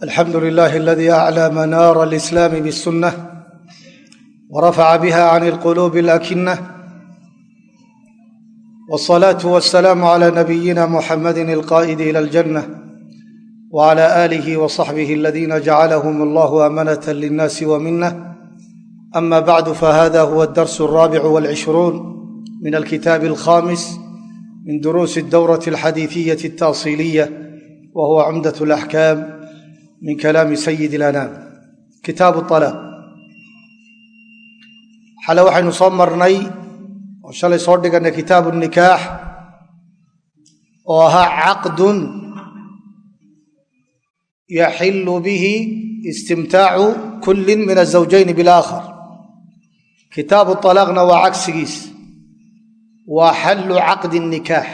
alxamdu lilahi aladi aclى manaara alislaami bاsunة warafaca biha can اlqulubi اlakinة wالصalaaةu waالsalaamu عlى nabiyina muxamadi اlqa'idi ilى اljanة wعlى آlih وصaxbih aladina jacalhm اllah amanaة lلnasi wminة ama bacdu fahada huwa اdars الrabic wاlcishruun min alkitaab اlkhamis min duruusi اdowraة اlxadiiثiyaة الtaصiliya wa huwa cumdaة اlaxkaam min kalaami sayid alanaam kitaabu alaaq xale waxaynu soo marnay oo shalay soo dhigannay kitaabu nikaax oo ahaa caqdun yaxilu bihi istimtaacu kullin min azawjayni bilaakhar kitaabu alaaqna waa cagsigiis waa xallu caqdi nikaax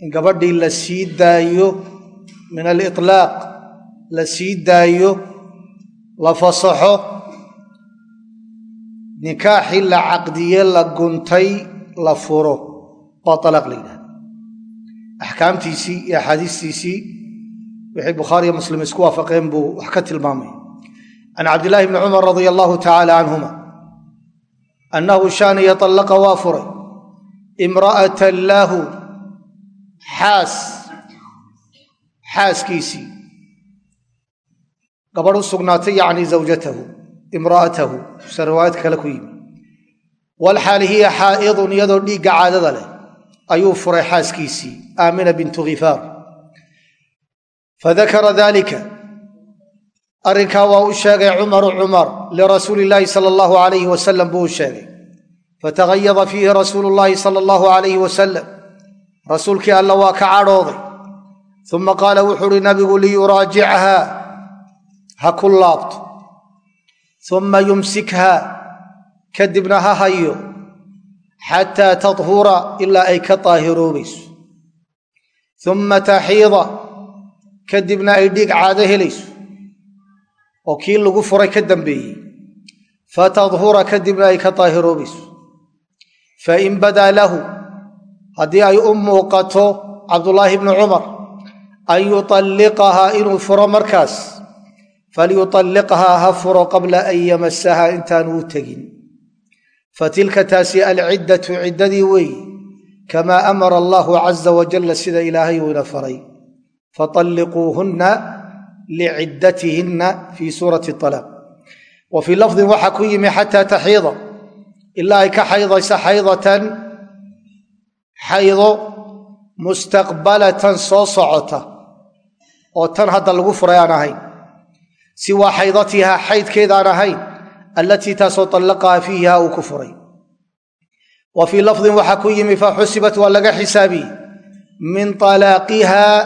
in gabadhii la sii daayo min aliطlaaq la sii daayo la fasaxo nikaaxii la caqdiye la guntay la furo baa alaaq la yidhahda axkaamtiisii iyo axaadiistiisii wixii bukhaariyo muslim isku waafaqeen buu wax ka tilmaamaya can cabdillahi bni cumar radia allahu tacaala canhuma annahu shaaniya طallaqa waa furay imra'atan lahu xaas xaaskiisii. Gabadh u sugnaatay yacni zawjatahu imra'atahu se riwaayadka kale ku yimi walxaal hiya xaa'idun iyadoo dhiigga caadada leh. Ayuu furay xaaskiisii aamina bintu khifaar fadakara dalika arrinkaa waa u sheegay cumaru cumar lirasuuli illaahi sala allahu alayhi wasalam buu u sheegay. Fatagayada fiihi rasuulu llaahi sala allahu alayhi wasalam rasuulkii alla waa ka cadhooday uma qaala wuxuu uhi nabigu liyuraajichaa ha ku laabto uma yumsikha kadibna ha hayo xataa tahura ilaa ay ka daahiroobayso uma taxiida kadibna ay dhiig caado helayso oo kii lagu furay ka dambeeyey fatadhura kadibna ay ka daahiroobayso fain badaa lahu haddii ay u muuqato cabdullaahi bni cumar an yualliqahaa inuu furo markaas falyualliqhaa ha furo qabla an yamasahaa intaanu u tegin fatilka taasi alciddatu ciddadii weey kamaa amara allaahu caza wajalla sida ilaahay uuna faray fatalliquuhunna liciddatihinna fii suurati alaaq wa lafdin waxaa ku yimi xataa taxiida ilaa ay ka xaydaysa xaydatan xaydo mustaqbalatan soo socota oo tan hadda lagu furay aan ahayn. Siwaa xaydatihaa xaydkeedaan ahayn allatii taasoo allaqaha fiiha uu ku furay. Wa fii lafdin waxaa ku yimi fa xusibat waa laga xisaabiyey. Min talaaqihaa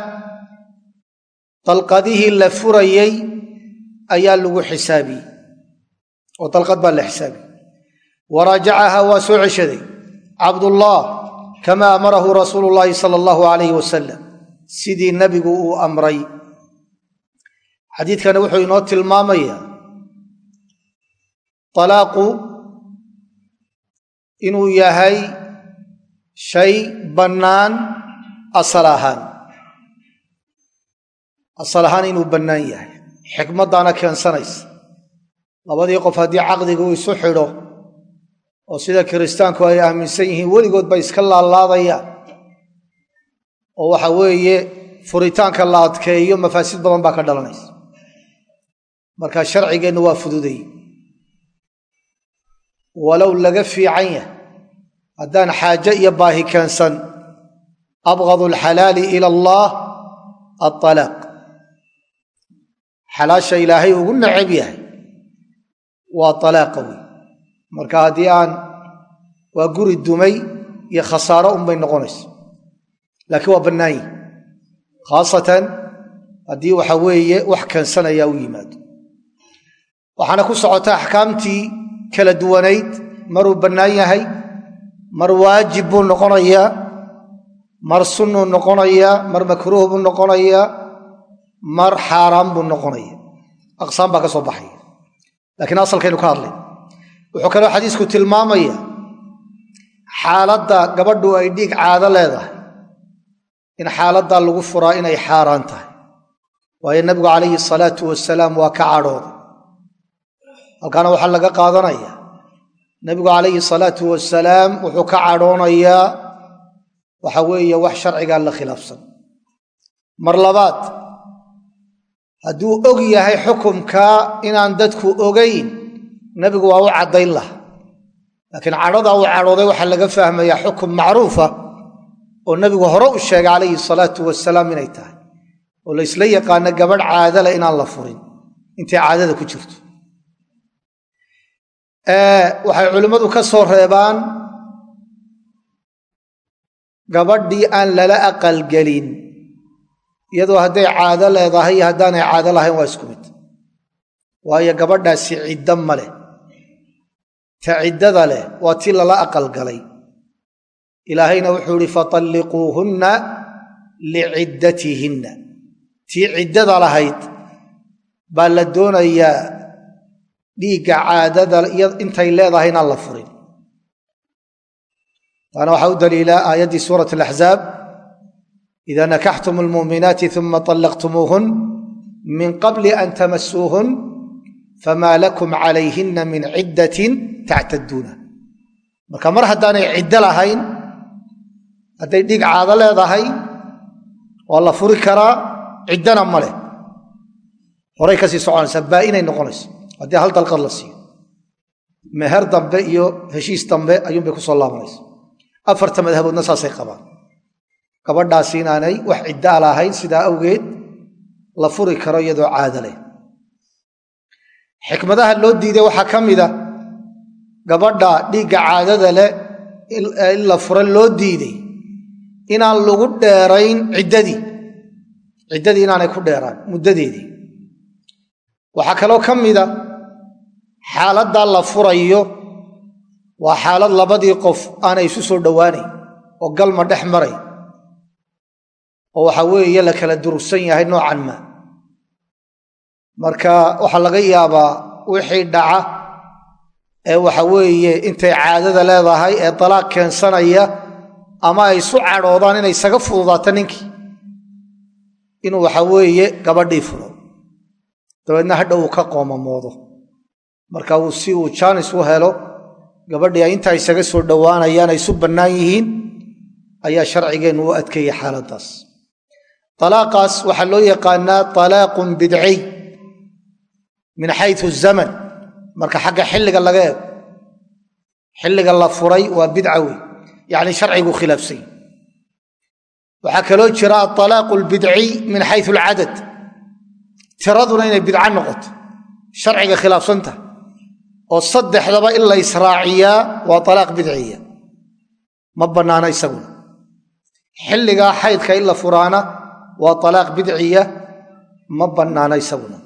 dalqadihii la furayey ayaa lagu xisaabiyey. Oo dalqad baa la xisaabiyey. Waraajacahaa waa soo ceshaday. Cabdullah kama amarahu rasuulu llaahi sala allahu alayh wasalam sidii nabigu uu amray. Xadiidkani wuxuu inoo tilmaamayaa talaaqu inuu yahay shay bannaan asal ahaan. Asal ahaan inuu bannaan yahay. Xikmaddaana keensanaysa. Labadii qof haddii caqdiga uu isu xidho oo sida kiristaanku ay aaminsan yihiin weligood bay iska laalaadayaan oo waxa weeye furitaanka la adkeeyo mafaasid badan baa ka dhalanaysa. Marka sharcigeennu waa fududay. Walow laga fiican yahay haddaan xaaje iyo baahi keensan abqadu alxalaali ila allaah aalaaq xalaasha ilaahay ugu necab yahay waa alaaqa wey marka haddii aan waa guri dumay iyo khasaaro unbay noqonaysa laakiin waa bannaan yihi khaasatan haddii waxa weeye wax keensanayaa u yimaado. Waxaana ku socota axkaamtii kala duwanayd. Maruu bannaan yahay mar waajib buu noqonayaa mar sunnuu noqonayaa mar makruuh buu noqonayaa mar xaaraan buu noqonaya aqsaam baa ka soo baxaya. Lakiin asalkaynu ka hadlay wuxuu kaloo xadiisku tilmaamaya xaaladda gabadhu ay dhiig caado leedahay in xaaladdaa lagu furaa inay xaaraan tahay. Waayo nabigu calayhi salaatu wasalaam waa ka cadhooday. Halkaana waxaa laga qaadanaya nebigu calayhi salaatu wasalaam wuxuu ka cadhoonayaa waxa weeye wax sharcigaa la khilaafsan. Mar labaad hadduu og yahay xukumka inaan dadku ogayn nebigu waa u caddayn laha laakiin cadhadaa uu cadhooday waxaa laga fahmayaa xukum macruufa oo nebigu hore u sheegay calayhi salaatu wasalaam inay tahay oo la ysla yaqaano gabadh caadale inaan la furin intay caadada ku jirto. Waxay culimmadu ka soo reebaan gabadhii aan lala aqalgelin iyadoo hadday caado leedahay iyo haddaanay caado lahayn waa isku mid. Waayo gabadhaasi ciddo ma leh ta ciddada leh waa tii lala aqalgalay ilaahayna wuxuu ihi fatalliquuhunna liciddatihinna tii ciddada lahayd baa la doonayaa dhiigga caadada intay leedahay la furin. Taana waxaa u daliila aayaddii suurat alaxzaab ida nakaxtum almuuminaati uma طallaqtumuuhun min qabli an tamasuuhun famaa lakum calayhina min ciddatin tactaduuna marka mar haddaanay ciddo lahayn hadday dhiig caado leedahay waa la furi karaa ciddana ma leh. Horay ka sii soconaysaa baa-inay noqonayso. Haddii hal dalqad la siiyo. Meher dambe iyo heshiis dambe ayuunbay ku soo laabanaysa afarta madhaboodna saasay qabaan. Gabadhaasi inaanay wax ciddaa lahayn sidaa awgeed la furi karo iyadoo caada leh. Xikmadaha loo diiday waxaa ka mida gabadha dhiigga caadada leh in la fura loo diiday inaan lagu dheerayn ciddadii. Ciddadii inaanay ku dheeraan muddadeedii. Waxaa kaloo ka mida xaaladdaa la furayo waa xaalad labadii qof aanay isu soo dhowaanayn oo galma dhex maray. Oo waxa weeye la kala durugsan yahay noocan maa marka waxaa laga yaabaa wixii dhaca ee waxa weeye intay caadada leedahay ee dalaaq keensanaya ama ay isu cadhoodaan inay isaga fududaato ninkii. Inuu waxa weeye gabadhii furo dabeedna hadha uu ka qoomamoodo marka uu si uu jaanis u helo gabadhii ay intaa isaga soo dhowaanayaan ay isu bannaan yihiin ayaa sharcigeennu u adkeeyey xaaladdaas. Alaaqaas waxaa loo yaqaanaa alaaqun bidciy min xayu zaman. Marka xagga xilliga laga eego xilliga la furay waa bidca wey yacni sharcigu khilaafsany waxaa kaloo jira aalaaqu lbidciy min xayu alcadad tiraduna inay bidca noqoto sharciga khilaafsanta oo saddexdaba in la israaciyaa waa alaaq bidciya ma bannaana isaguna xilligaa xaydka in la furaana waa alaaq bidciya ma bannaana isaguna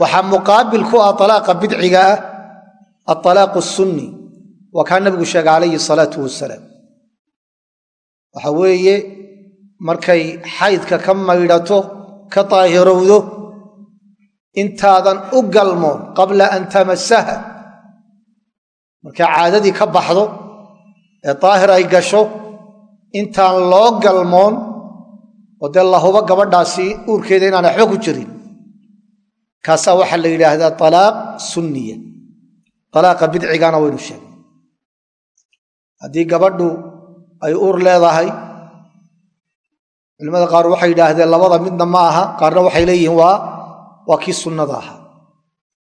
waxaa muqaabil ku ah alaaqa bidciga waa kaa nabigu sheegay calayhi salaatu wasalaam waxa weeye markay xaydka ka maydhato ka daahirowdo intaadan u galmoon qabla an tamasaha markay caadadii ka baxdo ee daahir ay gasho intaan loo galmoon oo dee lahubo gabadhaasi uurkeeda inaan waxba ku jirin. Kaasaa waxaa la yidhaahdaa alaaq sunniya. Alaaqa bidcigana waynu sheegnay haddii gabadhu ay uur leedahay culimada qaar waxay yidhaahdeen labada midna ma aha qaarna waxay leeyihiin waa waa kii sunnada ahaa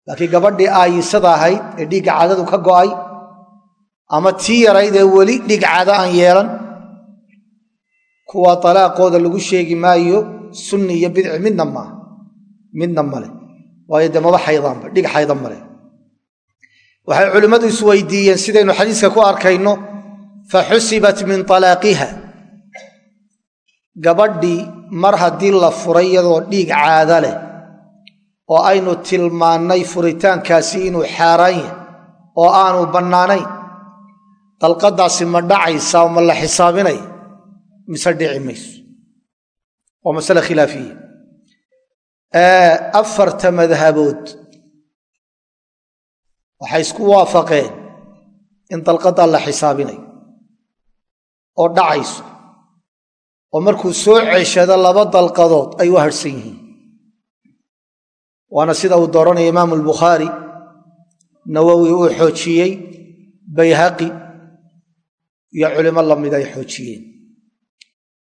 laakiin gabadhii aayisada ahayd ee dhiigga caadadu ka go'ay ama tii yarayd ee weli dhiig caado aan yeelan kuwa alaaqooda lagu sheegi maayo sunni iyo bidci midna maaha midna male waayo dee maba xaydaanba dhig xaydan male waxay culimmadu isweydiiyeen sidaynu xadiiska ku arkayno fa xusibat min alaaqiha gabadhii mar haddii la furay iyadoo dhiig caada leh oo aynu tilmaannay furitaankaasi inuu xaaraan yahay oo aanu bannaanayn dalqadaasi ma dhacaysa oo ma la xisaabinaya mise dhici mayso? Waa masale khilaafiya. Afarta madhabood waxay isku waafaqeen in dalqadaa la xisaabinayo oo dhacayso oo markuu soo ceshado laba dalqadood ay u harhsan yihiin waana sida uu dooranaya imaamu albukhaari nawowi uu xoojiyey bayhaqi iyo culimo la mid ay xoojiyeen.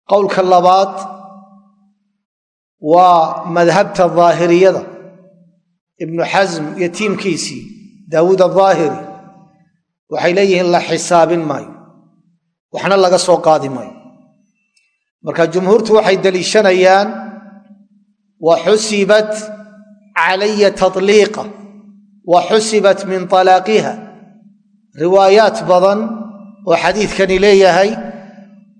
Qowlka labaad waa madhabta daahiriyada ibnu xasm iyo tiimkiisii daawuud adaahiri waxay leeyihiin la xisaabin maayo waxna laga soo qaadi maayo. Marka jumhuurtu waxay deliishanayaan wa xusibat calaya tatliiqa wa xusibat min talaaqiha riwaayaat badan oo xadiidkani leeyahay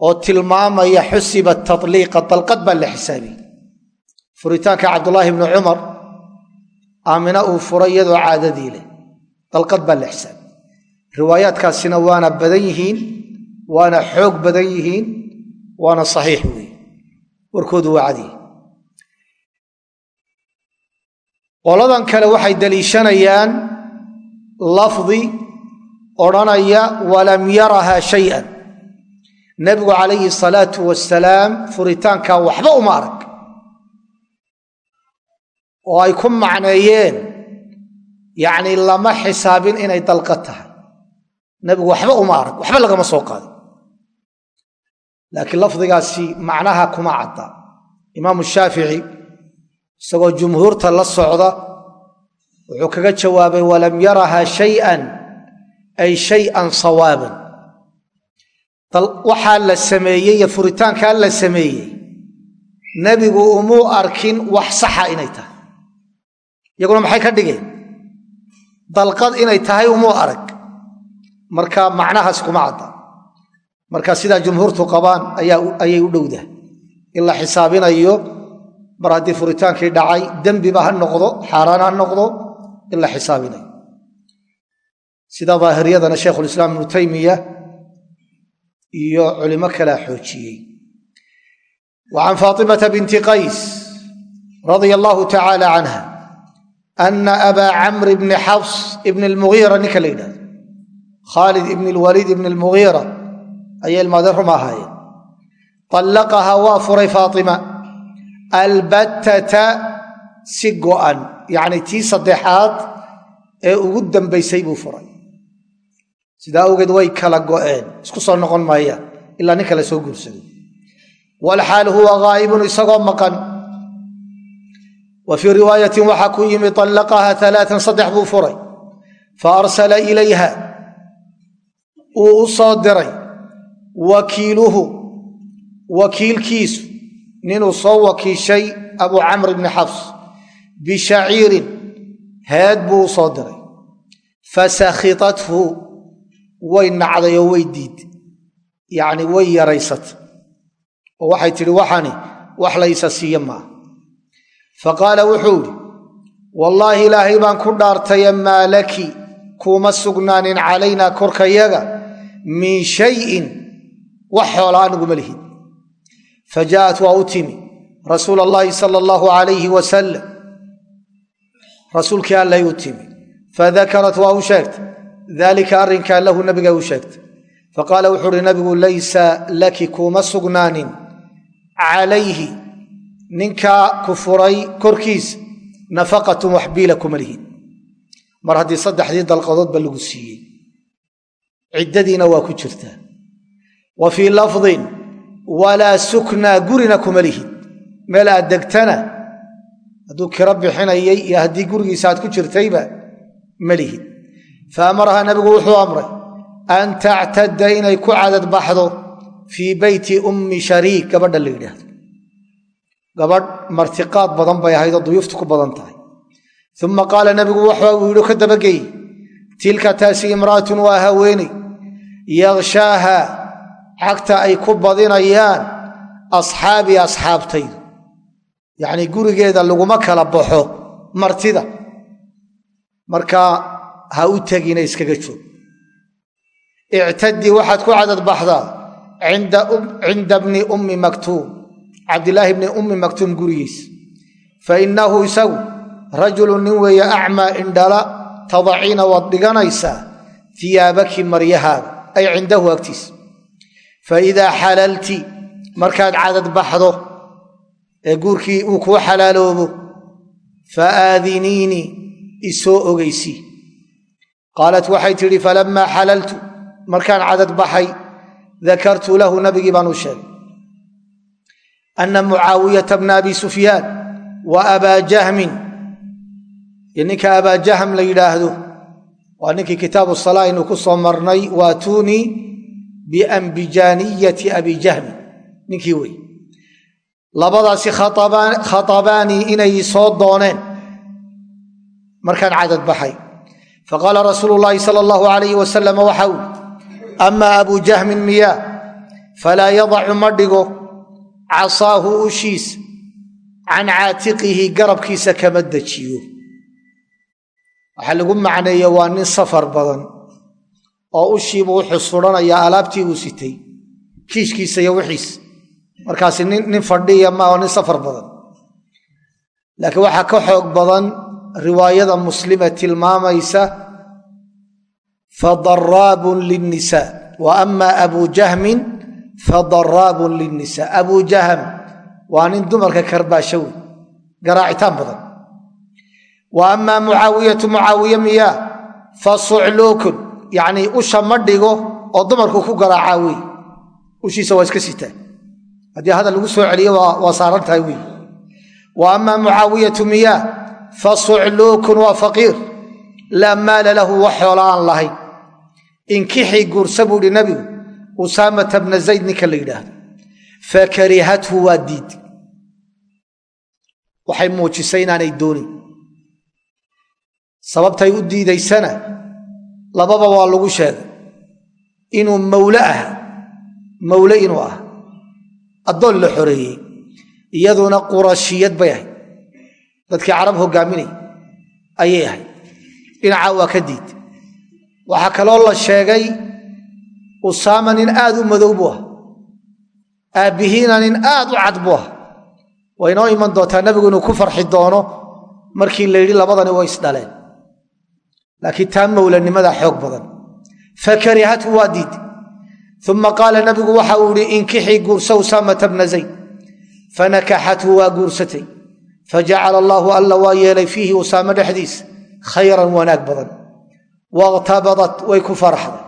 oo tilmaamaya xusibat tatliiqa dalqad baa la xisaabiyey. Furitaanka cabdulaahi bni cumar aamina uu furay iyadoo caadadii leh dalqad baa la xisaabiyey. Riwaayaadkaasina waana badan yihiin waana xoog badan yihiin waana saxiix weeye. Warkoodu waa cadiyi qoladan kale waxay daliishanayaan lafdi odhanaya walam yaraha shayan. Nebigu calayhi salaatu wasalaam furitaankaa waxba uma arag. Oo ay ku macneeyeen yacnii lama xisaabin inay dalqad tahay. Nebigu waxba uma arag waxba lagama soo qaadin laakiin lafdigaasi macnaha kuma cadda. Imaamu shaafici isagoo jumhuurta la socda wuxuu kaga jawaabay walam yaraha shayan ay shayan sawaaban. Waxaa la sameeyey iyo furitaankaa la sameeyey nebigu umuu arkin wax saxa inay tahay. Iyaguna maxay ka dhigeen? Dalqad inay tahay umuu arag. Marka macnahaas kuma cadda marka sidaa jumhuurtu qabaan ayay u dhowdahay in la xisaabinayo mar haddii furitaankii dhacay dembiba ha noqdo xaaraan ha noqdo in la xisaabinayo. Sida daahiriyadana shaykhulislaam ibnu taymiya iyo culimo kalea xoojiyey. Wa faatimata binti qays radia allahu tacaala canha ana abaa camr bni xafs ibn lmugiira ninka la yidhahdo khaalid ibn lwaliid ibn lmugiira ayay ilmaadeen rum ahaayeen. Allaqahaa waa furay faatima. Albattata si go'an yacnii tii saddexaad ee ugu dambaysay buu furay. Sidaa awgeed way kala go'een. Isku soo noqon maayaan ilaa nin kale soo guursado walxaal huwa ghaa'ibun isagoo maqan. Wa fii riwaayatin waxaa ku yimi allaqaha alaaan saddex buu furay. Fa arsala ilayha. Uu u soo diray wakiiluhu wakiilkiisu ninuu soo wakiishay abuu camr bni xafs bishaciirin heed buu u soo diray. Fasakhitathu way nacday oo way diid yacni way yaraysatay oo waxay tidhi waxani wax laysa siiye maaha. Fa qaala wuxuu idhi wallaahi ilaahay baan ku dhaartaye maa laki kuuma sugnaanin calaynaa korkayaga min shayin wax xoola aniguma lihid fa jaa'at waa u timi. Rasuula allaahi sala allahu alayhi wasalam rasuulkii allay u timi. Fadakarat waa u sheegtay. Daalika arrinkaa lahu nabiga u sheegtay. Faqaala wuxuu uhi nabigu laysa laki kuuma sugnaanin calayhi. Ninkaa ku furay korkiisa nafaqatun wax biila kuma lihid mar haddii saddexdii dalqadoodba lagu siiyey ciddadiina waa ku jirtaa wa fii lafdin walaa suknaa gurina kuma lihid meel aad degtana hadduu kiro bixinayay iyo haddii gurigiisa aad ku jirtayba ma lihid fa amarahaa nabigu wuxuu amray an tactadda inay ku cadad baxdo fii beyti ummi shariik gabadha la yidhaahdo gabadh martiqaad badan bay ahaydoo duyuuftu ku badan tahay. Uma qaala nabigu waa haweeney yakhshaaha xagta ay ku badinayaan asxaabii asxaabtaydu. Yacnii gurigeeda laguma kala baxo martida. Markaa ha u tegina iskaga joog ictadii waxaad ku cadad baxdaa cinda bni ummi maktuum cabdilaahi bni ummi maktuum gurigiisa. Fa innahu isagu rajulun nin weeye acmaa indhala tadaciina waad dhiganaysaa tiyaabaki maryahaaga ay cindahu agtiisa fa idaa xalalti markaad cadad baxdo ee guurkii uu kuu xalaaloobo faaadiniinii isoo ogeysii qaalat waxay tidhi falammaa xalaltu markaan cadad baxay dakartu lahu nabigii baan u sheegay ana mucaawiyata bna abi sufyaan wa abaa jahmin iyo ninka abaa jahm la yidhaahdo waa ninkii kitaabu salaa aynu ku soo marnay waatuunii biambijaaniyati abi jahmin ninkii wey labadaasi khatabaanii inay soo dooneen markaan cadad baxay faqaala rasuulu llaahi sala allahu alayh wasalam waxa uu amaa abu jahmin miyaa falaa yadacu ma dhigo casaahu ushiis can caatiqihi garabkiisa kama dejiyo waxaa lagu macneeye waa nin oo ushiibuu wuxuu sudhanayaa alaabtii uu sitay. Kiishkiisa iyo wixiis. Markaasi nin fadhiya ma nin safar badan. Laakiin waxaa ka xoog badan riwaayada muslime tilmaamaysa fadaraabun linnisaa. Wa ama abu jahmin fadaraabun linnisaa. Abu jahm waa nin dumarka karbaasho wey garaacitaan badan. Wa amaa mucaawiyatu mucaawiye miyaa fa yacnii usha ma dhigo oo dumarku ku garaacaa wey ushiisa waa iska sitaa haddii hadal lagu soo celiyo waa saaran tahay wey wa amaa mucaawiyatu miyaa fa sucluukun waa faqiir. Laa maala lahu wax xoola aan lahayn. Inkixii guursa buu ihi nabigu usaamata bna zayd ninka la yidhaahdo. Fakarihathu waa diid. Waxay muujisay inaanay doonin. Sababtay u diidaysana lababa waa lagu sheegay inuu mawle ah mawle inuu ah addoon la xoreeyey iyaduna qurashiyad bay ahayd. Dadkii carab hogaaminay ayay ahayd. Dhinacaa waa ka diid. Waxaa kaloo la sheegay usaama nin aad u madow buu ah aabbihiina nin aad u cad buu ah way inoo iman doontaa nebigu inuu ku farxi doono markii la yidhi labadani way isdhaleen laakiin taa mowlanimada xoog badan. Fakarihathu waa diid. Uma qaala nabigu waxa uu ihi inkixii guursa usaamata bna zayd. Fanakaxathu waa guursatay. Fajacala allaahu alla waa yeelay fiihi usaame dhexdiisa khayran wanaag badan. Wakhtabadat way ku faraxday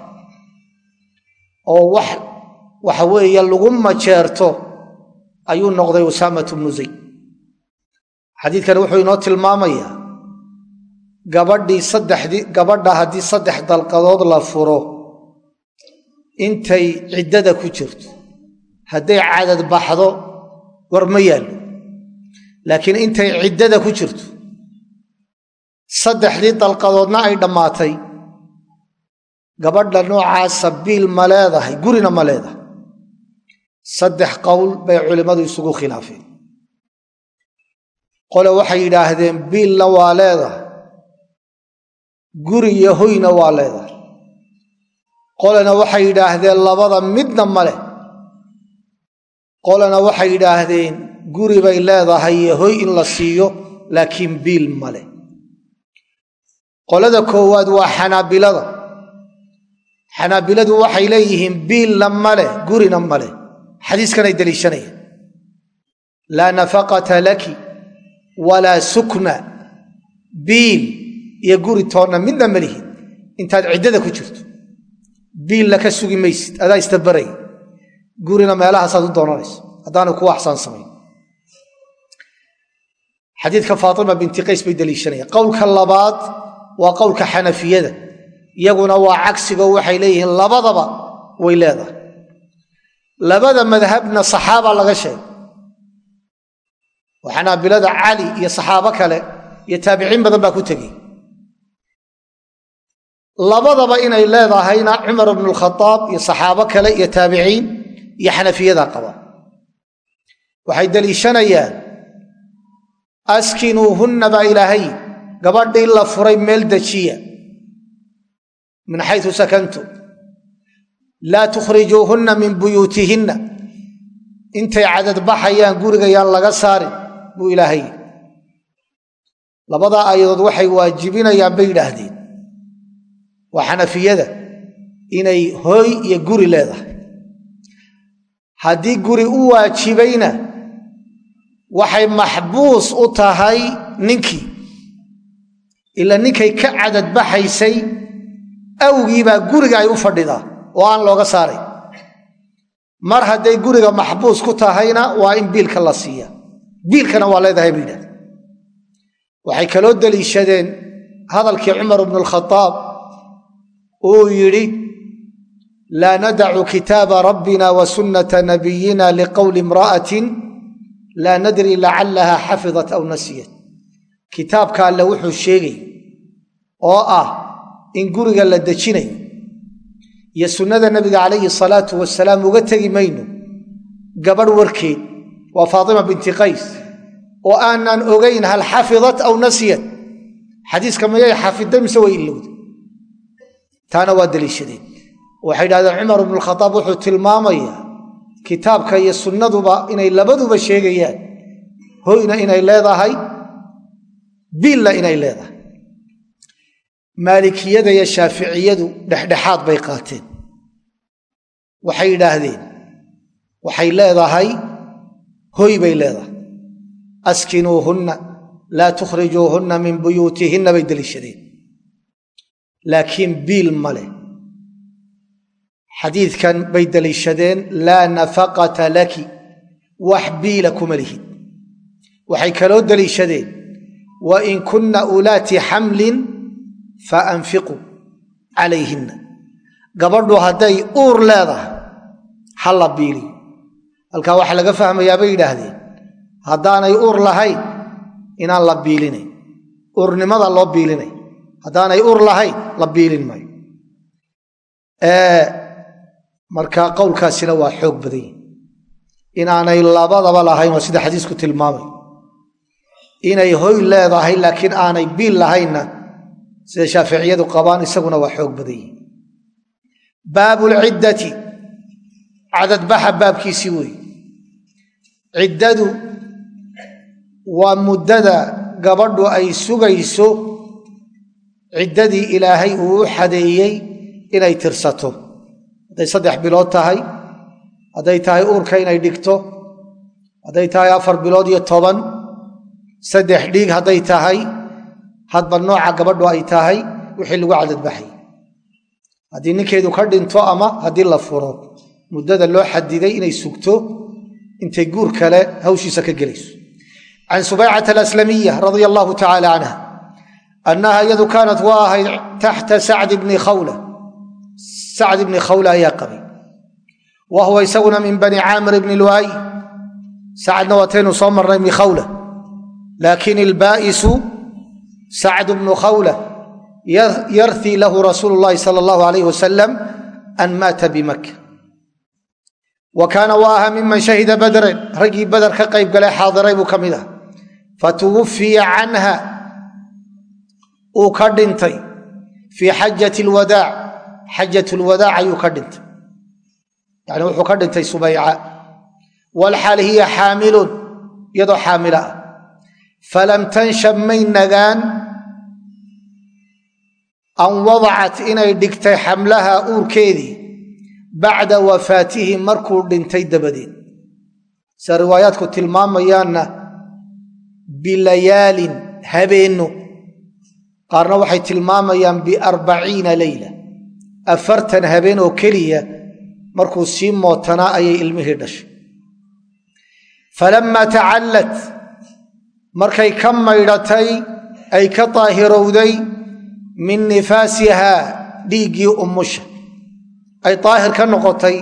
oo wax waxa weeye lagu majeerto ayuu noqday usaamatu bnu zayd. Xadiidkani wuxuu inoo tilmaamayaa gabadhii saddexdii gabadha haddii saddex dalqadood la furo intay ciddada ku jirto. Hadday cadad baxdo war ma yaallo laakiin intay ciddada ku jirto saddexdii dalqadoodna ay dhammaatay. Gabadha noocaasa biil ma leedahay gurina ma leedahay. Saddex qowl bay culimmadu isugu khilaafeen. Qole waxay yidhaahdeen biilna waa leedahay guri iyo hoyna waa leedahay. Qolena waxay yidhaahdeen labada midna ma leh. Qolena waxay yidhaahdeen guri bay leedahay iyo hoy in la siiyo laakiin biil ma leh. Qolada koowaad waa xanaabilada. Xanaabiladu waxay leeyihiin biilna ma leh gurina ma leh. Xadiiskanay deliishanayaan laa nafaqata laki walaa sukna. Biil iyo guri toonna midna ma lihid intaad ciddada ku jirto. Biilna ka sugi maysid adaa istabaray gurina meelahaasaad u doonanayso. Haddaanu ku axsaan samayn. Xadiidka faatima binti qays bay deliishanayaan qowlka labaad waa qowlka xanafiyada. Iyaguna waa cagsigo waxay leeyihiin labadaba way leedahay. Labada madhabna saxaaba laga sheegay. Oo xanaabilada cali iyo saxaabo kale iyo taabiciin badan baa ku tegey labadaba inay leedahayna cumar bnu lkhadaab iyo saxaabo kale iyo taabiciin iyo xanafiyada qaba. Waxay deliishanayaan askinuuhunna baa ilaahay gabadhii la furay meel dejiya min xayu sakantum laa tukhrijuuhunna min buyuutihinna intay cadadbaxayaan gurigayaan laga saarin buu ilaahay labadaa aayadood waxay waajibinayaan bay yidhaahdeen waa xanafiyada inay hooy iyo guri leedahay. Haddii guri u waajibayna waxay maxbuus u tahay ninkii. Ila ninkay ka cadadbaxaysay awgiibaa guriga ay u fadhidaa oo aan looga saaray. Mar hadday guriga maxbuus ku tahayna waa in biilka la siiya. Biilkana waa leedahay bay yidhahde waxay kaloo deliishadeen hadalkii cumar bnu alkhadaab uu yidhi laa nadacu kitaaba rabbina wa sunnata nabiyina liqowli imra'atin laa nadri lacallaha xafidat aw nasiyat kitaabka alle wuxuu sheegay oo ah in guriga la dejinayo iyo sunnada nabiga calayhi salaatu wasalaam uga tegi mayno gabadh warkeed waa faatima binti qays oo aanaan ogayn hal xafidat aw nasiyat xadiiska mayay xafidday mise way ilowday taana waa daliishadeen waxay idhahdeen cumar bnu khadaab wuxuu tilmaamayaa kitaabka iyo sunnaduba inay labaduba sheegayaan. Hoyna inay leedahay biilla inay leedahay. Maalikiyada iyo shaaficiyadu dhexdhexaad bay qaateen. Waxay yidhaahdeen waxay leedahay hoy bay leedahay. Askinuuhunna laa tukhrijuuhunna min buyuutihinna bay deliishadeen laakiin biil ma leh. Xadiidkan bay deliishadeen laa nafaqata laki wax biila kuma lihid. Waxay kaloo deliishadeen wa in kunna ulaati xamlin fa anfiquu calayhinna. Gabadhu hadday uur leedahay ha la biiliyo halkaa waxaa laga fahmayaa bay yidhaahdeen haddaanay uur lahayn inaan la biilinayn uurnimada loo biilinay haddaanay uur lahayn la biilin maayo. Marka qowlkaasina waa xoog badan yihi inaanay labadaba lahayn waa sida xadiisku tilmaamay. Inay hoy leedahay laakiin aanay biil lahaynna sida shaaficiyadu qabaan isaguna waa xoog badan yihi baabulciddati cadadbaxa baabkiisii weeye ciddadu waa muddada gabadhu ay sugayso ciddadii ilaahay uu u xadeeyey inay tirsato. Hadday saddex bilood tahay hadday tahay uurka inay dhigto hadday tahay afar bilood iyo toban saddex dhiig hadday tahay hadba nooca gabadhu ay tahay wixii lagu cadadbaxay. Haddii ninkeedu ka dhinto ama haddii la furo muddada loo xadiday inay sugto intay guur kale hawshiisa ka gelayso. Can subaycata alaslamiya radia allahu tacaala canha annaha iyadu kaanat waa ahayd taxta sacd bni khawla sacd ibni khawla ayaa qabay wa huwa isaguna min bani caamir ibni lu'ay sacadna waataynu soo marnay ibni khawla laakin ilbaa'isu sacd bnu khawla yarthii lahu rasuulu llahi sala allahu alayh wasalam an maata bimaka wa kaana waa ahaa miman shahida badren raggii bader ka qayb galay xaadiray buu ka mid ah fatuwufiya canha uu ka dhintay fii xajati lwadaac xajat lwadaac ayuu ka dhintay. Yani wuxuu ka dhintay subayca. Walxaal hiya xaamilun iyadoo xaamilo ah. Falam tanshab may nagaan an wadacat inay dhigtay xamlaha uurkeedii bacda wafaatihi markuu dhintay dabadeed. Sida riwaayaadku tilmaamayaanna bilayaalin habeenno qaarna waxay tilmaamayaan biarbaciina leyla. Afartan habeen oo keliya markuu sii mootanaa ayay ilmihii dhashay. Falammaa tacallat markay ka maydhatay ay ka daahirowday min nifaasihaa dhiiggii ummusha ay daahir ka noqotay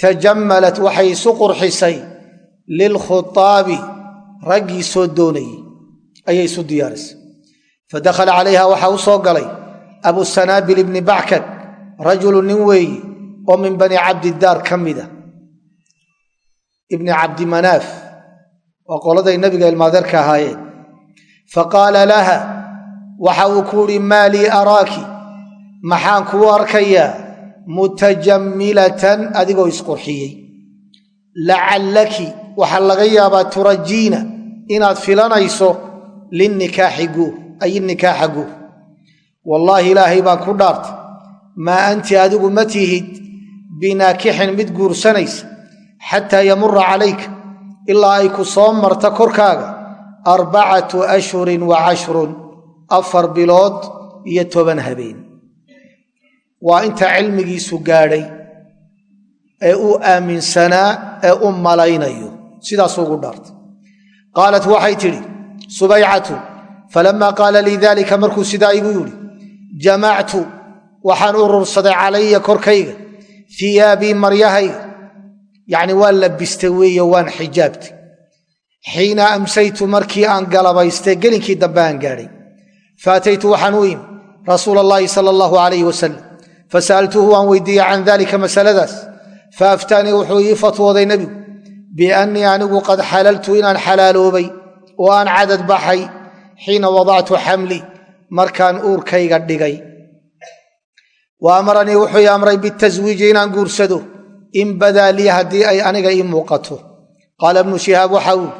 tajammalat waxay isu qurxisay lilkhutaabi raggii soo doonayey ayay isu diyaarisay fadakhala calayha waxaa u soo galay abusanaabil ibni backak rajulu nin weeyi oo min bani cabdidaar ka mida ibni cabdimanaaf waa qoladay nabiga ilmaadeerka ahaayeen faqaala laha waxa uu ku uhi maa lii araaki maxaan kuu arkayaa mutajammilatan adigoo isqurxiyey lacallaki waxaa laga yaabaa turajiina inaad filanayso linnikaaxi guur ay nikaaxa guur wallaahi ilaahay baan ku dhaartay maa anti adigu ma tihid binaakixin mid guursanaysa xataa yamura calayka ilaa ay ku soo marta korkaaga arbacatu ashhurin wa cashrun afar bilood iyo toban habeen waa inta cilmigiisu gaadhay ee uu aaminsanaa ee u malaynayo sidaasuu ugu dhaartay qaalat waxay tidhi subaycatu falamaa qaala lii daalika markuu sidaa igu yidhi jamactu waxaan urursaday calaya korkayga iyaabii maryahayga yacni waan labistay weeye waan xijaabtay xiina amsaytu markii aan galabaystay gelinkii dambe aan gaadhay faataytu waxaan u imi rasuula allaahi sala allahu alayh wasalam fasa'altuhu waan weydiiyey can dalika masaladaas faaftaanii wuxuu ii fatwooday nebigu biannii anigu qad xalaltu inaan xalaaloobay oo aan cadad baxay xiina wadactu xamli markaan uurkayga dhigay. Wa amaranii wuxuu ii amray bitaswiiji inaan guursado in badaa lii haddii ay aniga ii muuqato. Qaala ibnu shihaab waxa uu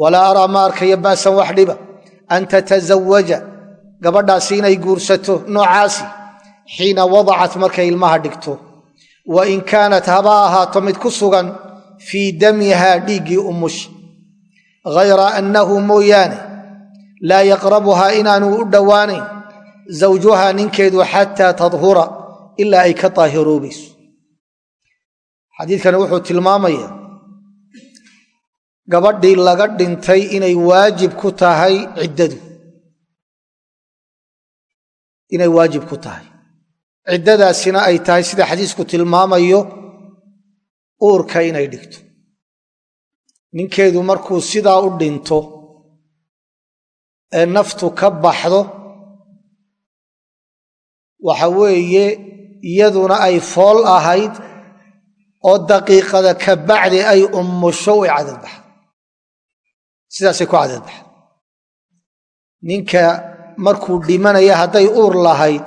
walaa araa ma arkayo ba'san wax dhiba. An tatazawaja gabadhaasi inay guursato noocaasi. Xiina wadacat markay ilmaha dhigto. Wa in kaanat haba ahaato mid ku sugan fii damihaa dhiiggii umush hayra annahu mooyaane laa yaqrabuhaa inaanu u dhowaanayn zawjuhaa ninkeedu xataa tadhura ilaa ay ka daahiroobayso xadiidkani wuxuu tilmaamayaa gabadhii laga dhintay inay waajib ku tahay ciddadu. Inay waajib ku tahay. Ciddadaasina ay tahay sida xadiisku tilmaamayo uurka inay dhigto. Ninkeedu markuu sidaa u dhinto ee naftu ka baxdo waxa weeye iyaduna ay fool ahayd oo daqiiqada ka bacdi ay ummusho way cadadbaxdo sidaasay ku cadadbaxdo ninka markuu dhimanaya hadday uur lahayd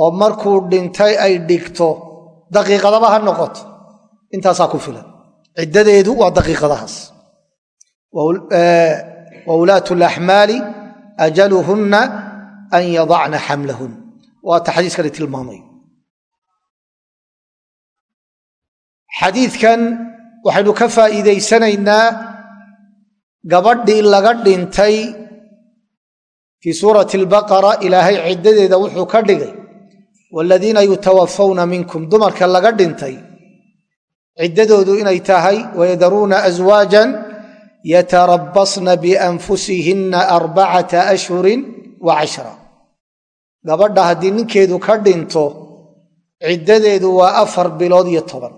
oo markuu dhintay ay dhigto daqiiqadaba ha noqoto. Intaasaa ku filan. Ciddadeedu waa daqiiqadahaas wa ulaatu laxmaali ajaluhunna an yadacna xamlahun waata xadiiskani tilmaamayo xadiidkan waxaynu ka faa'iidaysanaynaa gabadhii laga dhintay fii suurati albaqara ilaahay ciddadeeda wuxuu ka dhigay waaladiina yutawafawna minkum dumarka laga dhintay ciddadoodu inay tahay wayadaruuna aswaajan yatarabbasna bianfusihinna arbacata ashhurin wa cashra gabadha haddii ninkeedu ka dhinto ciddadeedu waa afar bilood iyo toban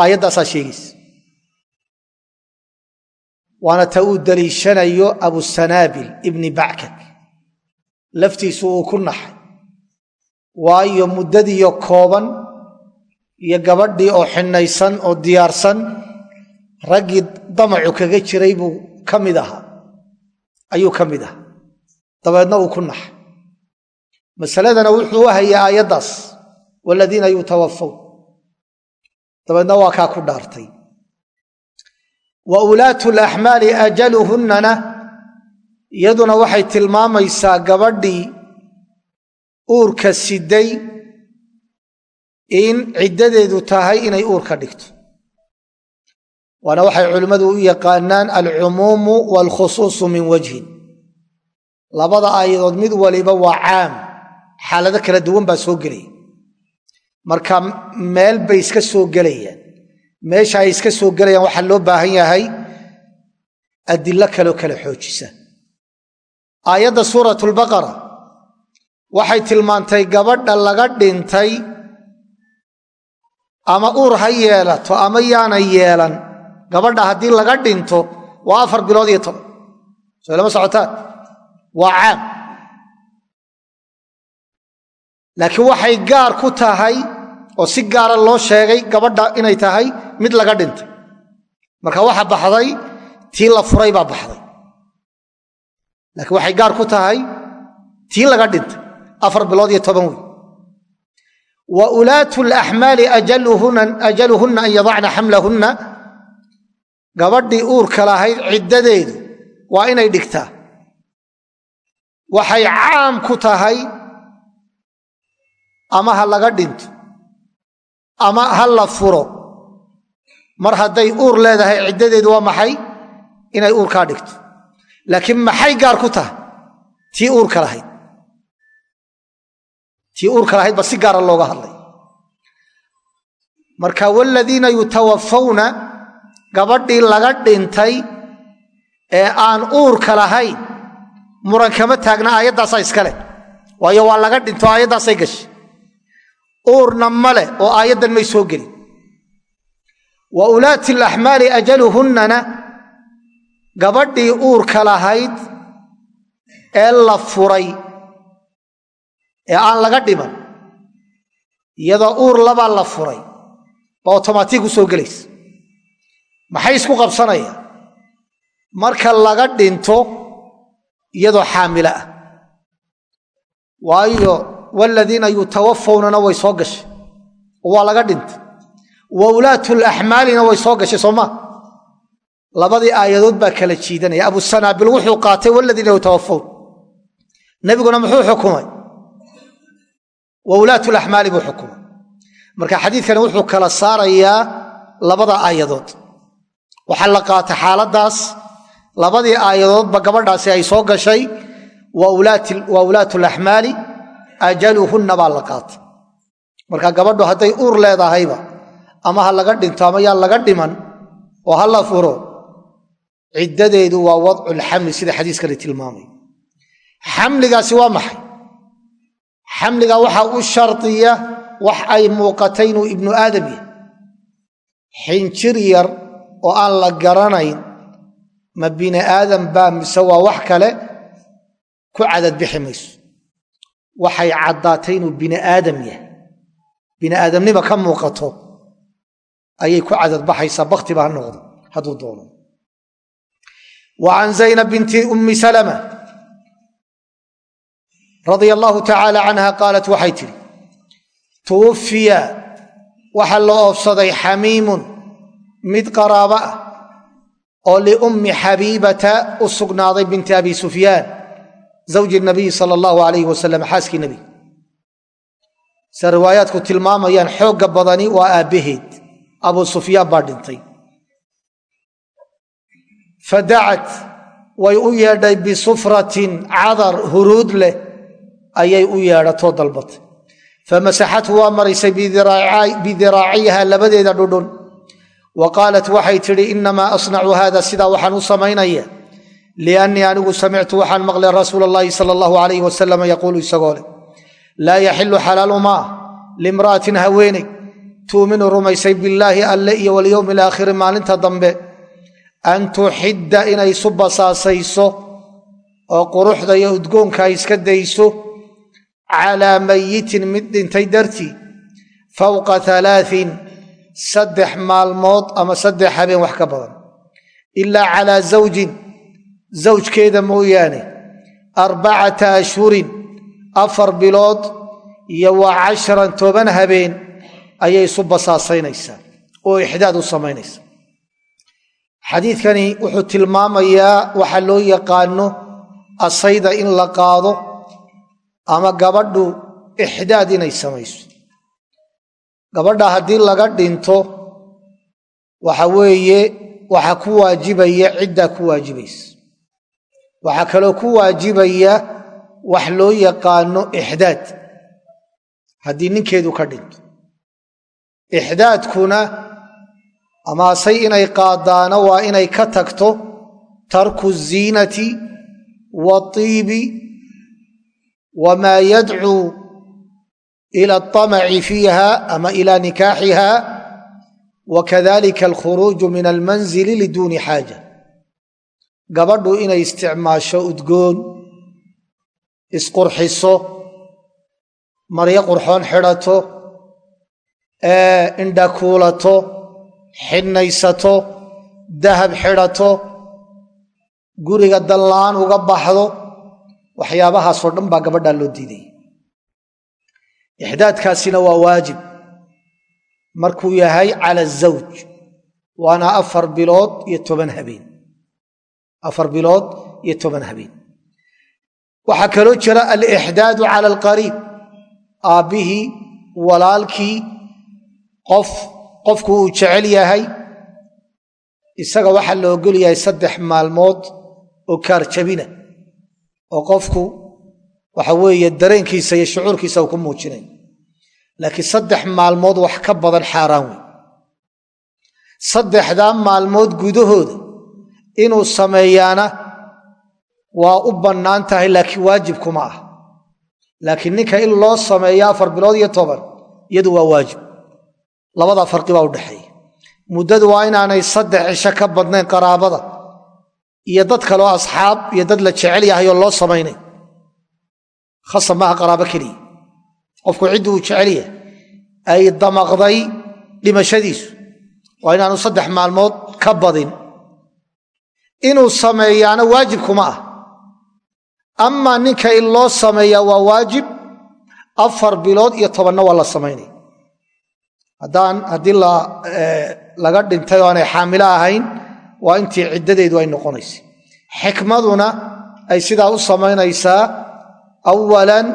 aayaddaasaa sheegaysa waana ta uu daliishanayo abusanaabil ibni backak laftiisu uu ku naxay waayo muddadiiyo kooban iyo gabadhii oo xinaysan oo diyaarsan raggii damacu kaga jiray buu ka mid ahaa. Ayuu ka mid ahaa. Dabeedna uu ku naxay masaladana wuxuu u hayay aayaddaas waaladiina yutawafawn dabeedna waa kaa ku dhaartay. Wa ulaatu laxmaali ajaluhunnana iyaduna waxay tilmaamaysaa gabadhii uurka siday in ciddadeedu tahay inay uurka dhigto waana waxay culimmadu u yaqaanaan alcumuumu waalkhusuusu min wajhin. Labada aayadood mid waliba waa caam. Xaalado kala duwan baa soo gelaya. Marka meel bay iska soo gelayaan. Meesha ay iska soo gelayaan waxaa loo baahan yahay adilo kaloo kala xoojisa. Aayadda suurat lbaqara waxay tilmaantay gabadha laga dhintay ama uur ha yeelato ama yaana yeelan gabadha haddii laga dhinto waa afar bilood iyo toban. Soo lama socotaan. Waa caam. Laakiin waxay gaar ku tahay oo si gaara loo sheegay gabadha inay tahay mid laga dhintay. Marka waxa baxday tii la furay baa baxday. Laakiin waxay gaar ku tahay tii laga dhintay. Afar bilood iyo toban wey wa ulaatu laxmaali ajaluhunna an yadacna xamlahunna gabadhii uurka lahayd ciddadeedu waa inay dhigtaa. Waxay caam ku tahay ama ha laga dhinto ama ha la furo. Mar hadday uur leedahay ciddadeedu waa maxay? Inay uurkaa dhigto. Laakiin maxay gaar ku tahay? Tii uurka lahayd tii uurka lahayd ba si gaara looga hadlay. Marka waaladiina yutawafawna gabadhii laga dhintay ee aan uurka lahayn muran kama taagna aayaddaasaa iska leh. Waayo waa laga dhinto aayaddaasay gashay uurna ma leh oo aayaddan may soo gelin. Wa ulaati alaxmaali ajaluhunnana gabadhii uurka lahayd ee la furay ee aan laga dhiman iyadoo uur labaa la furay ba otomaatig u soo gelaysa maxay isku qabsanayaan? Marka laga dhinto iyadoo xaamilo ah. Waayo waaladiina yutawafawnana way soo gashay. Waa laga dhintay. Wa ulaatu laxmaalina way soo gashay soo maa labadii aayadood baa kala jiidanaya. Abusanaabil wuxuu qaatay waladiina yutawafawn nebiguna muxuu xukumay? Wa ulaatu laxmaali buu xukumay. Marka xadiidkani wuxuu kala saarayaa labada aayadood waxaa la qaatay xaaladdaas labadii aayadoodba gabadhaasi ay soo gashay wa ulaatu laxmaali ajaluhunna baa la qaatay. Marka gabadhu hadday uur leedahayba ama ha laga dhinto ama yaa laga dhiman oo ha la furo ciddadeedu waa wadculxamli sida xadiiskani tilmaamay. Xamligaasi waa maxay? Xamliga waxaa u shardiya wax ay muuqatay inuu ibnu aadam yahay xinjir yar oo aan la garanayn ma bini aadam baa mise waa wax kale? Ku cadadbixi mayso. Waxay caddaatay inuu bini aadam yahay. Bini aadamnima ka muuqato. Ayay ku cadadbaxaysaa bakhtiba ha noqdo hadduu doono. Wa can zaynab binti ummi salama radia allahu tacaala canha qaalat waxay tidhi tuwuffiya waxaa la oofsaday xamiimun mid qaraaba ah oo liummi xabiibata u sugnaaday binti abi sufyaan zawji nabiyi sala allahu alayh wasalam xaaskii nebi se riwaayaadku tilmaamayaan xoogga badani waa aabbaheed abu sufyaan baa dhintay. Fadacat way u yeedhay bisufratin cadar huruud leh ayay u yeedhatoo dalbatay. Famasaxathu waa maraysay bidiraaciha labadeeda dhudhun wa qaalat waxay tidhi inamaa asnacu hada sidaa waxaan u samaynaya liannii anigu samictu waxaan maqlay rasuul allahi sala allahu alayh wasalam yaquulu isagoo leh laa yaxilu xalaalu maa limra'atin haweeney tuuminu rumaysay billaahi alle iyo walyowmi alaakhiri maalinta dambe. An tuxidda inay isu basaasayso oo quruxda iyo udgoonka ay iska dayso calaa mayitin mid dhintay dartii fowqa alaain saddex maalmood ama saddex habeen wax ka badan. Ilaa calaa zawjin zawjkeeda mooyaane arbacata ashhurin afar bilood iyo wa casharan toban habeen ayay isu basaasaynaysaa oo ixdaad u samaynaysaa xadiidkani wuxuu tilmaamayaa waxa loo yaqaano asayda in la qaado ama gabadhu ixdaad inay samayso gabadha haddii laga dhinto waxa weeye waxaa ku waajibaya ciddaa ku waajibaysa. Waxaa kaloo ku waajibaya wax loo yaqaano ixdaad. Haddii ninkeedu ka dhinto. Ixdaadkuna amaasay inay qaadaano waa inay ka tagto tarku ziinati waatiibi wamaa yadcuu ila alطamaci fiiha ama ila nikaaxiha wakadalika alkhuruuju min almanzili liduuni xaaja gabadhu inay isticmaasho udgoon isqurxiso maryo qurxoon xidhato indhakuulato xidhnaysato dahab xidhato guriga danla'aan uga baxdo waxyaabahaasoo dhan baa gabadhaa loo diidaya ixdaadkaasina waa waajib. Markuu yahay cala azawj waana afar bilood iyo toban habeen. Afar bilood iyo toban habeen. Waxaa kaloo jira alixdaadu cala alqariib. Aabbihii walaalkii qof qofku uu jecel yahay isaga waxaa la ogol yahay saddex maalmood oo kaarjabina oo qofku waxa weeye dareenkiisa iyo shucuurkiisa uu ku muujinay. Laakiin saddex maalmood wax ka badan xaaraan wey saddexdaa maalmood gudahooda inuu sameeyaana waa u bannaan tahay laakiin waajib kuma ah. Laakiin ninka in loo sameeyo afar bilood iyo toban iyadu waa waajib. Labadaa farqi baa u dhexeeya. Muddadu waa inaanay saddex cisho ka badnayn qaraabada iyo dad kaleo asxaab iyo dad la jecel yahay oo loo samaynay khasab maaha qaraabo keliya qofku ciddii uu jecel yahay ay damaqday dhimashadiisu. Waa inaanu saddex maalmood ka badin. Inuu sameeyaana waajib kuma ah. Amaa ninka in loo sameeyaa waa waajib afar bilood iyo tobanna waa la samaynaya haddaan haddii laga dhintay oo aanay xaamilo ahayn waa intii ciddadeedu ay noqonaysa xikmaduna ay sidaa u samaynaysaa awalan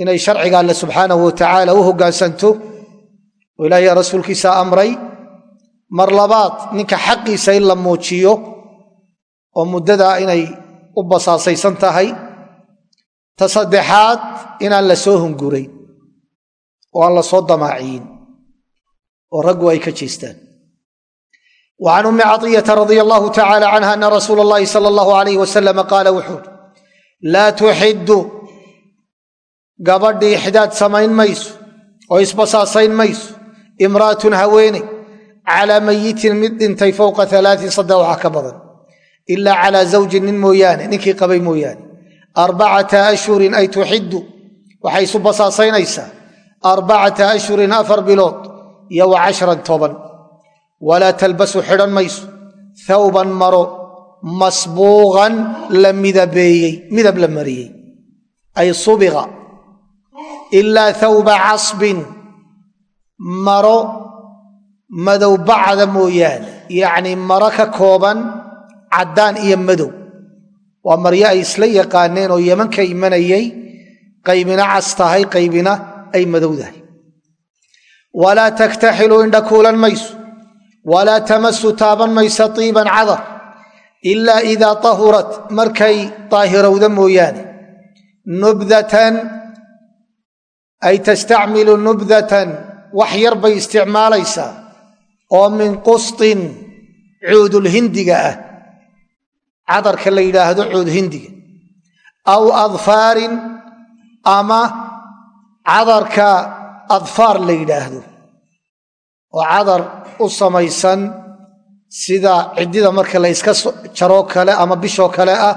inay sharciga alle subxaanahu wa tacaala u hoggaansanto oo ilaahay rasuulkiisa amray mar labaad ninka xaqiisa in la muujiyo oo muddadaa inay u basaasaysan tahay ta saddexaad inaan la soo hungurayn oo aan la soo damaaciyin oo raggu ay ka jeestaan wa can ummi caطiyata radia allahu tacala canha ana rasuula اllahi sala allahu alayh wasalama qaala wuxuu laa tuxiddu gabadhii ixdaad samayn mayso oo isbasaasayn mayso imra'atun haweeney calaa mayitin mid dhintay fowqa alaain saddex waxa ka badan ilaa calaa zawjin nin mooyaane ninkii qabay mooyaane arbacata ashhurin ay tuxiddu waxay isu basaasaynaysaa arbacata ashhurin afar bilood iyo wa cashran toban walaa talbasu xidhan mayso thawban maro masbuuqan la midabeeyey midab la mariyey. Ay subiqa. Ilaa thawba casbin. Maro madow bacda mooyaane. Yacnii maro ka kooban caddaan iyo madow. Waa maryo ay isla yaqaaneen oo yeman ka imanayay. Qaybina cas tahay qaybina ay madowdahay walaa taktaxilu indha kuulan mayso walaa tamasu taaban maysa tiiban cadar ilaa idaa tahurat markay daahirowda mooyaane. Nubdatan ay tastacmilu nubdatan wax yar bay isticmaalaysaa oo min qustin cuudulhindiga ah. Cadarka la yidhaahdo cuudhindiga aw adfaarin ama cadarka adfaar la yidhaahdo. Oo cadar u samaysan sida ciddida marka la yska jaroo kale ama bishoo kale ah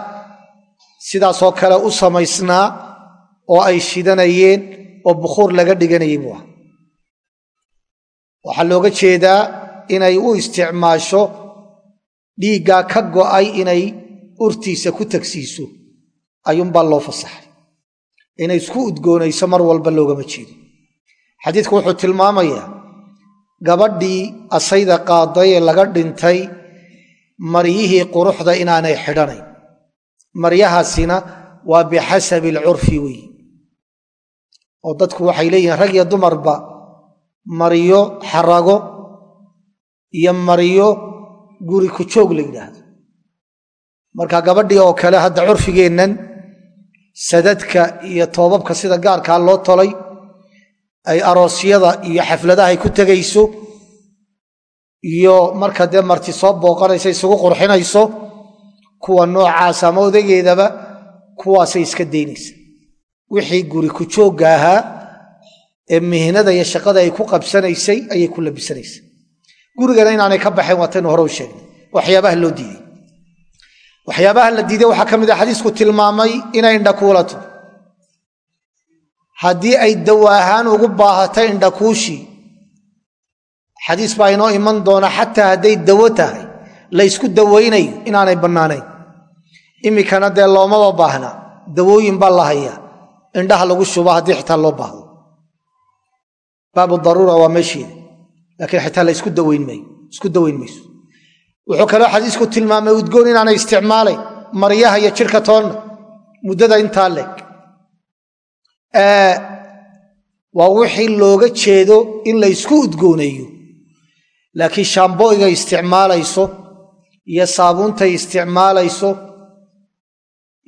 sidaasoo kale u samaysnaa oo ay shidanayeen oo bukhuur laga dhiganayay buu waxaa looga jeedaa inay u isticmaasho dhiiggaa ka go'ay inay urtiisa ku tagsiiso. Ayuunbaa loo fasaxay. Inay isku udgoonayso mar walba loogama jeedo. Xadiidku wuxuu tilmaamayaa gabadhii asayda qaaday ee laga dhintay maryihii quruxda inaanay xidhanayn. Maryahaasina waa bixasabi alcurfi weeye oo dadku waxay leeyihiin rag iyo dumarba maryo xarago iyo maryo guri ku joog la yidhaahdo. Marka gabadhii oo kale hadda curfigeennan sadadka iyo toobabka sida gaarkaa loo tolay ay aroosyada iyo xafladahay ku tegayso iyo marka dee marti soo booqanaysa isugu qurxinayso kuwa noocaasa ama odageedaba kuwaasay iska daynaysa. Wixii guri ku joogga ahaa ee mihnada iyo shaqada ay ku qabsanaysay ayay ku labisanaysa. Gurigana inaanay ka baxayn waataynu hore u sheegnay. Waxyaabaha loo diiday waxyaabaha la diiday waxaa ka mid a xadiisku tilmaamay inay indhakuulato haddii ay dawa ahaan ugu baahatay indhakuushii xadiis baa inoo iman doona xataa hadday dawo tahay. La ysku dawaynayo inaanay bannaanayn. Iminkana dee loomaba baahna. Dawooyin baa la hayaa. Indhaha lagu shuba haddii xitaa loo baahdo. Baabu daruura waa meesheeda laakiin xitaa la isku dawayn maayo isku dawayn mayso. Wuxuu kaloo xadiisku tilmaamay udgoon inaanay isticmaalayn maryaha iyo jirka toonna muddada intaa leeg waa wixii looga jeedo in la ysku udgooneeyo laakiin shaambooyga isticmaalayso iyo saabuuntay isticmaalayso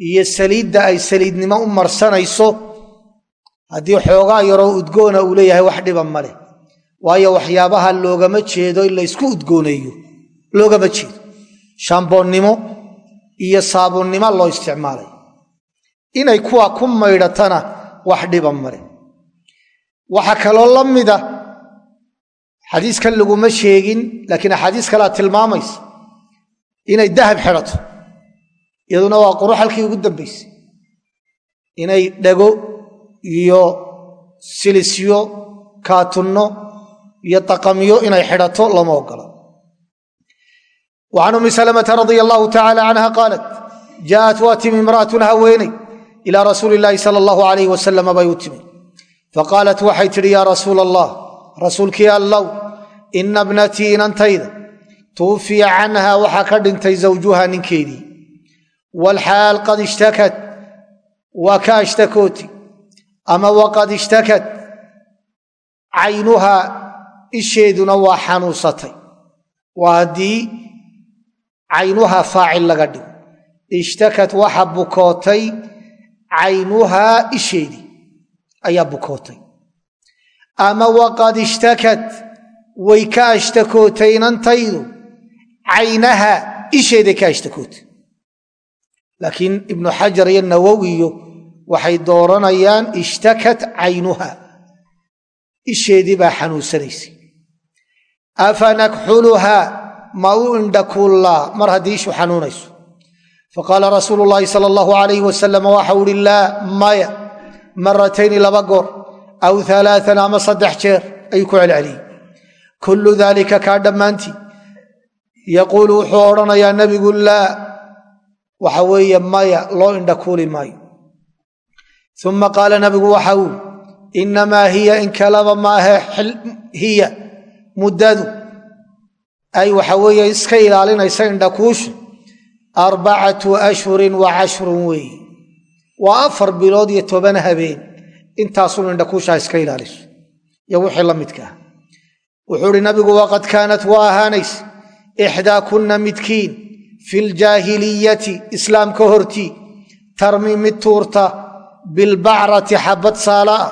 iyo saliidda ay saliidnimo u marsanayso haddii xoogaa yaroo udgoona uu leeyahay wax dhiba maleh waayo waxyaabaha loogama jeedo in laysku udgooneeyo loogama jeedo. Shaamboonnimo iyo saabunnimo loo isticmaalay. Inay kuwa ku maydhatana wax dhiba male waxaa kaloo la mida xadiiskan laguma sheegin laakiin axaadiis kalea tilmaamaysa inay dahab xidhato iyaduna waa qurux halkii ugu dambaysay inay dhago iyo silisyo kaatunno iyo daqamyo inay xidhato lama ogola. Wa can ummi salamata radia allahu tacala canha qaalat jaaءat waa timi ilaa rasuuli illaahi sala allahu alayh wasalama bay u timi faqaalat waxay tidhi yaa rasuula allah rasuulkii allow ina bnatii inantayda tuwfiya canha waxaa ka dhintay zawjuha ninkeedii walxaal qad ishtakat waa ka ashtakooti ama waqad ishtakat caynuhaa isheeduna waa xanuunsatay waa haddii caynuhaa faacil laga dhigo ishtakat waxa bukootay caynuhaa isheedii ayaa bukootay. Ama waqad ishtakat way ka ashtakootay inantaydu caynaha isheeday ka ashtakootay. Laakiin ibnu xajar iyo nawowiyo waxay dooranayaan ishtakat caynuha isheedii baa xanuunsanaysay afanakxuluhaa ma u indhakuullaa mar haddii ishu xanuunayso faqaala rasuulu llaahi sala allahu alayh wasalam waxau uhi laa maya maratayni laba goor aw alaaan ama saddex jeer ayuu ku celceliyey. Kullu daalika kaa dhammaantii. Yaquulu wuxuu odhanayaa nebigu laa waxa weeye maya loo indhakuuli maayo. Uma qaala nabigu waxa uu inamaa hiya in kalaba maahe hiya muddadu. Ay waxa weeye iska ilaalinaysa indhakuushu arbacatu ashhurin wa cashrun weeye waa afar bilood iyo toban habeen intaasun indhakuushaa iska ilaaliso iyo wixii la midka ah wuxuu uhi nabigu waqad kaanat waa ahaanaysa ixdaa kunna midkiin fi ljaahiliyati islaamka hortii tarmi mid tuurta bilbacrati xabad saala ah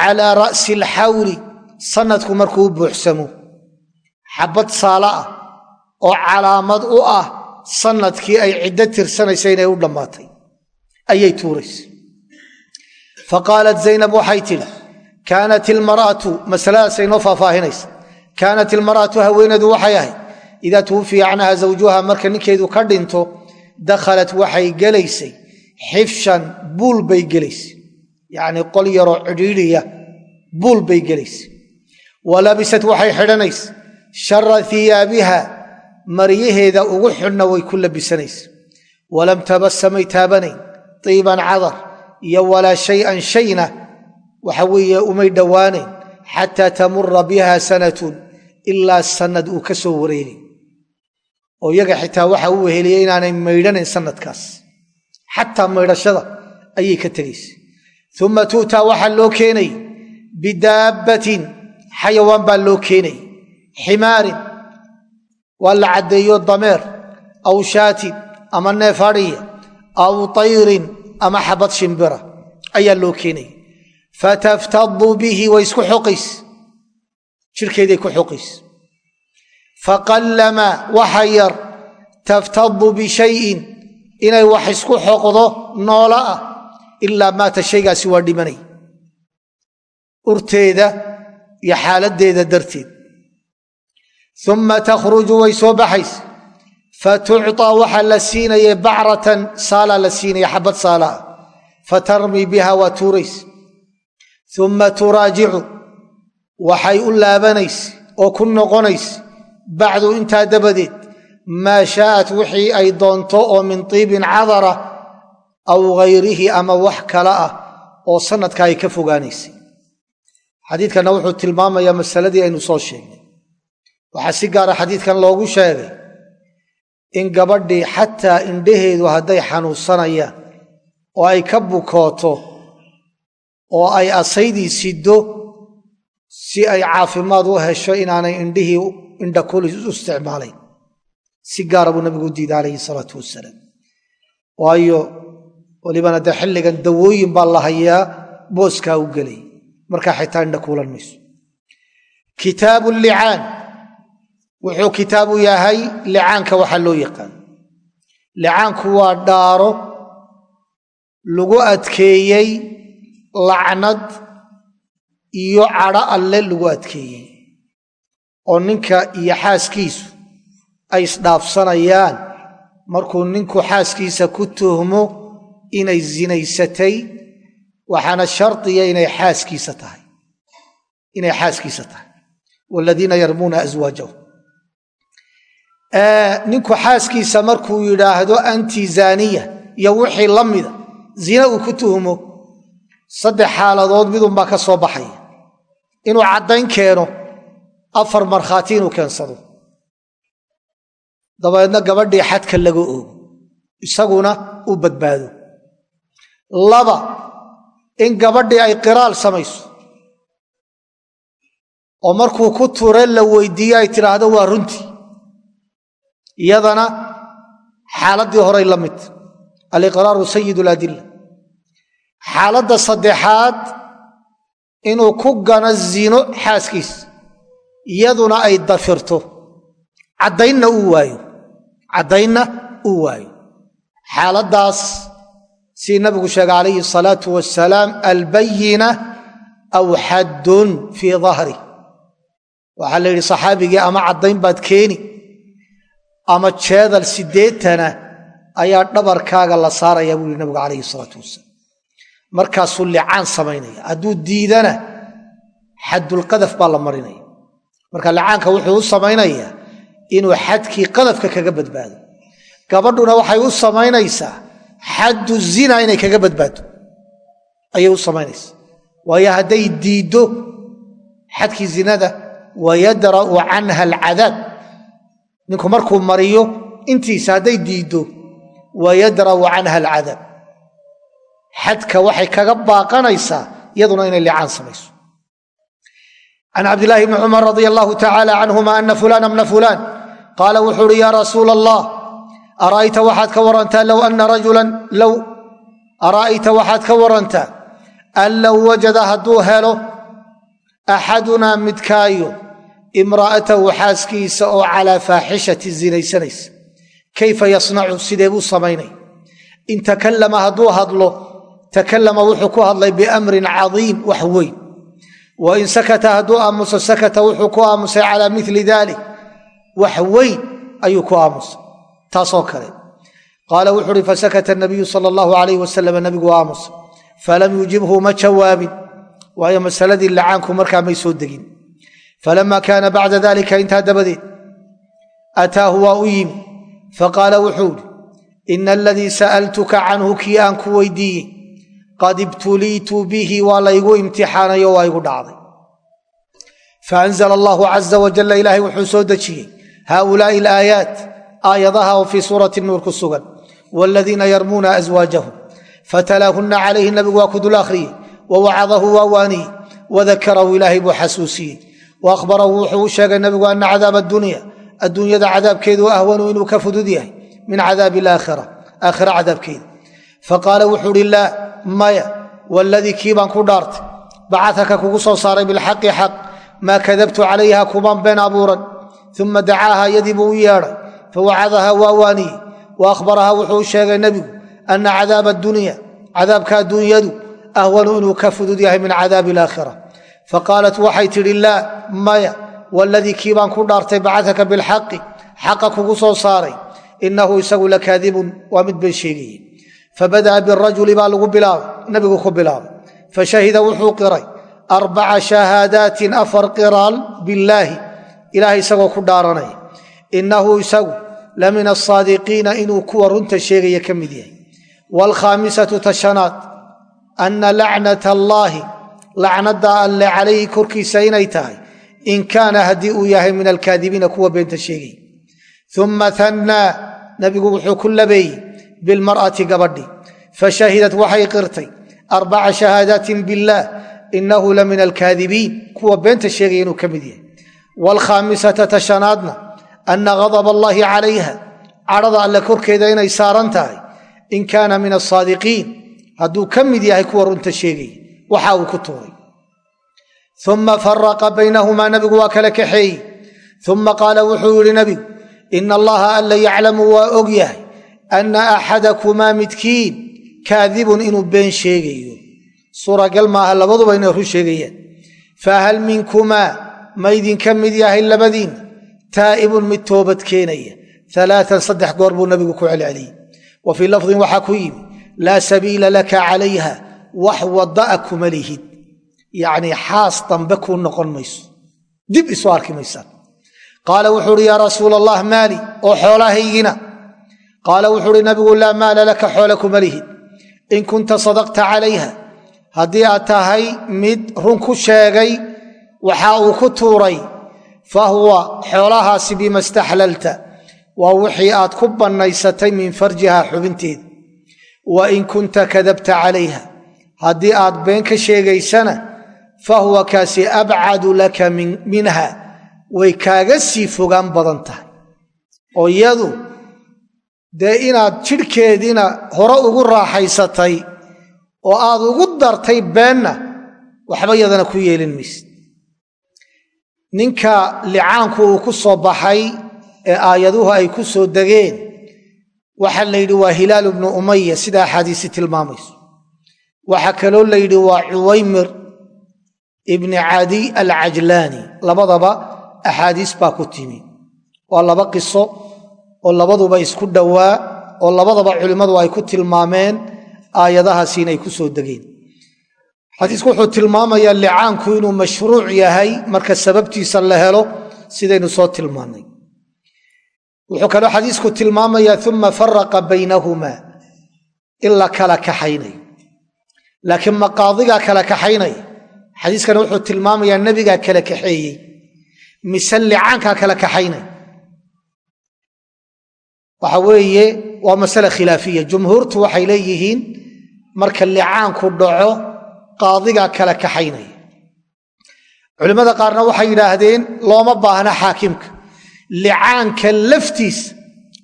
calaa ra'si alxawli sanadku markuu buuxsamo xabad saala oo calaamad u ah sannadkii ay ciddo tirsanaysa inay u dhammaatay. Ayay tuuraysa faqaalat zaynab waxay tidhi kaanat ilmar'atu masaladaasay noo faahfaahinaysa kaanat ilmar'atu haweeneedu waxay ahayd idaa tuwufiya canha zawjuha marka ninkeedu ka dhinto dakhalat waxay gelaysay. Xifshan buul bay gelaysay. Yacnii qol yaroo cidhiidhiya buul bay gelaysay. Wa waxay xidhanaysa shara hiyaabiha maryaheeda ugu xidhna way ku labisanaysa. Walam tabasamay taabanayn tiiban cadar iyo walaa shayan shayna waxa weeye umay dhowaanayn xataa tamura biha sanatun ilaa sanad uu ka soo wareegay oo iyaga xitaa waxa uu weheliyey inaanay maydhanayn sanadkaas xataa maydhashada ayay ka tegaysa uma tu'taa waxaa loo keenay bidaabbatin xayawaan baa loo keenay ximaarin waa la caddeeyo dameer aw shaatin ama neef adhiya aw tayrin ama xabad shimbira. Ayaa loo keenaya fataftadu bihi way isku xoqays. Jirkeeday ku xoqays. Faqallama waxa yar taftadu bishayin inay wax isku xoqdo noola ah ilaa maata shaygaasi waa dhimanay. Urteeda iyo xaaladdeeda darteed uma takhruju way soo baxays fatucطaa waxaa la siinaya bacratan saalaa la siinaya xabad saalaa fatarmi biha waa tuurays uma turaajicu waxay u laabanays oo ku noqonays bacdu intaa dabadeed maa shaa'at wixii ay doonto oo min tiibin cadara aw hayrihi ama wax kale ah oo sanadka ay ka fogaanaysay xadiidkanna wuxuu tilmaamayaa masaladii aynu soo sheegnay waxaa si gaara xadiidkan loogu sheegay in gabadhii xataa indhaheedu hadday xanuunsanayaan oo ay ka bukooto oo ay asaydii siddo si ay caafimaad u hesho inaanay indhihii indhakulis u isticmaalayn si gaara buu nabigu u diiday calayhi salaatu wasalaam waayo walibana dee xilligan dawooyin baa la hayaa booskaa u gelay. Markaa xitaa indha kuulan mayso. Kitaabu licaan wuxuu kitaabu yahay licaanka waxaa loo yaqaan. Licaanku waa dhaaro lagu adkeeyey lacnad iyo cadho alle lagu adkeeyey oo ninka iyo xaaskiisu ay isdhaafsanayaan. Markuu ninku xaaskiisa ku tuhmo inay zinaysatay waxaana shardiya inay xaaskiisa tahay. Inay xaaskiisa tahay. Waladiina yarmuuna aswaajahum ninku xaaskiisa markuu yidhaahdo anti zaaniya iyo wixii la mida zina uu ku tuhmo saddex xaaladood midunbaa ka soo baxaya inuu caddayn keeno afar markhaati inuu keensado. Dabeedna gabadhii xadka laga oogo isaguna uu badbaado. Laba in gabadhii ay qiraal samayso oo markuu ku ture la weydiiye ay tidhaahdo waa runtii iyadana xaaladdii horay la mid. Aliqraaru sayid ladilla xaaladda saddexaad inuu ku gano zino xaaskiis iyaduna ay dafirto. Caddaynna uu waayo. Caddaynna uu waayo. Xaaladdaas sii nabigu sheegay calayhi asalaatu wasalaam albayina aw xaddun fii dahri waxaa la yidhi saxaabigii ama caddayn baad keeni ama jeedal siddeetana ayaa dhabarkaaga la saaraya buu yihi nabigu calayhi salaatu wasalaam. Markaasuu licaan samaynaya. Hadduu diidana xaddulqadaf baa la marinaya. Marka licaanka wuxuu u samaynayaa inuu xadkii qadafka kaga badbaado. Gabadhuna waxay u samaynaysaa xaddu zina inay kaga badbaado ayay u samaynaysaa. Waayo hadday diiddo xadkii zinada wayadra'u canha alcadaab ninku markuu mariyo intiisa hadday diiddo wayadra'u canha alcadaab xadka waxay kaga baaqanaysaa iyaduna inay licaan samayso. Can cabdilaahi bni cumar radia allahu tacaala canhuma ana fulana bna fulaan qaala wuxuu uhi yaa rasuula allah ara'ayta waxaad ka warantaa low ana rajulan low ara'ayta waxaad ka warantaa an low wajada hadduu helo axadunaa midkaayo imra'atahu xaaskiisa oo calaa faaxishati zinaysanaysa. Kayfa yasnacu? Sidee buu samaynay? In takallama hadduu hadlo takallama wuxuu ku hadlay biamrin cadiim wax weyn. Wa in sakata hadduu aamuso sakata wuxuu ku aamusay calaa mili dalik wax weyn ayuu ku aamusay. Taasoo kale. Qaala wuxuu uhi fasakata nabiyu sala allahu alayh wasalam nabigu aamusay falam yujibhu ma jawaabin waayo masaladii lacaanku markaa may soo degin falama kaana bacda dalika intaa dabadeed ataahu waa u yimi faqaala wuxuu ihi ina aladii sa'altuka canhu kii aan ku weydiiyey qad ibtuliitu bihi waa laygu imtixaanayo waa igu dhacday faanzla allahu caza wajalla ilaahay wuxuu soo dejiyey haaulaai alaayaat aayadaha oo fii suurati nuur ku sugan waaladiina yarmuuna aswaajahum fatalaahunna calayhi nabigu waa ku dul akhriyey wawacadahu waa waaniyey wadakarahu ilaahay buu xasuusiyey wa akhbarahu wuxuu u sheegay nabigu ana cadaaba adunya adduunyada cadaabkeedu ahwanu inuu ka fudud yahay min cadaabi alaakhira aakhira cadaabkeeda faqaala wuxuu uhi laa maya waladii kii baan ku dhaartay bacataka kugu soo saaray bilxaqi xaq maa kadabtu calayha kumaan been abuuran uma dacaaha yadii buu u yeedhay fawacadaha waa waaniyey wa akhbaraha wuxuu u sheegay nebigu ana cadaaba adunya faqaalat waxay tidhi laa maya waladii kii baan ku dhaartay bacataka bilxaqi xaqa kugu soo saaray inahu isagu lakaadibun waa mid been sheegaye fabada'a birajuli baa lagu bilaabay nabigu ku bilaabay. Fashahida wuxuu qiray arbaca shahaadaatin afar qiraal billaahi ilaahay isagoo ku dhaaranaya inahu isagu la min asaadiqiina inuu kuwa runta sheegaya ka mid yahay. Waalkhaamisatu tashanaad ana lacnat allaahi lacnada alle calayhi korkiisa inay tahay in kaana haddii uu yahay min alkaadibiina kuwa beenta sheegaya uma hannaa nabigu wuxuu ku labeeyey bilmar'ati gabadhi fashahidat waxay qirtay arbaca shahaadaatin billaah inahu la min alkaadibiin kuwa beenta sheegaya inuu ka mid yahay. Waalkhaamisata tashanaadna ana ghadab allaahi calayha cadhada alle korkeeda inay saaran tahay in kaana min asaadiqiin hadduu ka mid yahay kuwa runta sheegaya waxa uu ku tuuray. Uma faraqa baynahumaa nabigu waa kala kaxeeyey. Uma qaala wuxuu yidhi nabigu ina allaha alla yaclamu waa og yahay anna axadakumaa midkiin kaadibun inuu been sheegayo. Suuragal maaha labaduba inay run sheegayaan. Fahal minkumaa ma ydinka mid yahay labadiinna taa'ibun mid toobad keenaya. Alaaan saddex goor buu nabigu ku celceliyey. Wa fii lafdin waxaa ku yimi laa sabiila laka calayha wax wada'a kuma lihid. Yacnii xaas dambe kuu noqon mayso. Dib isu arki maysaan qaala wuxuu uhi yaa rasuula allah maali oo xoolahaygina. Qaala wuxuu uhi nabigu laa maala laka xoole kuma lihid. In kunta sadaqta calayha. Haddii aad tahay mid run ku sheegay waxa uu ku tuuray fa huwa xoolahaasi bima staxlalta waa wixii aad ku bannaysatay min farjiha xubinteeda. Wa in kunta kadabta calayha haddii aad been ka sheegaysana fa huwa kaasi abcadu laka minha. Way kaaga sii fogaan badan tahay. Oo iyadu dee inaad jidhkeediina hore ugu raaxaysatay oo aad ugu dartay beenna waxba yadana ku yeelin maysid. Ninka licaanku uu ku soo baxay ee aayaduhu ay ku soo degeen waxaa la yidhi waa hilaal ibnu umaya sida axaadiisi tilmaamayso waxaa kaloo la yidhi waa cuwaymir ibni cadiy alcajlaani. Labadaba axaadiis baa ku timi. Waa laba qiso oo labaduba isku dhowaa oo labadaba culimmadu ay ku tilmaameen aayadahaasi inay ku soo degeen. Xadiisku wuxuu tilmaamayaa licaanku inuu mashruuc yahay marka sababtiisa la helo sidaynu soo tilmaannay. Wuxuu kaloo xadiisku tilmaamayaa uma faraqa baynahumaa in la kala kaxaynayo laakiin maqaadigaa kala kaxaynaya xadiiskana wuxuu tilmaamayaa nebigaa kala kaxeeyey mise licaankaa kala kaxaynaya waxa weeye waa masale khilaafiya. Jumhuurtu waxay leeyihiin marka licaanku dhaco qaadigaa kala kaxaynaya culimmada qaarna waxay yidhaahdeen looma baahna xaakimka. Licaanka laftiis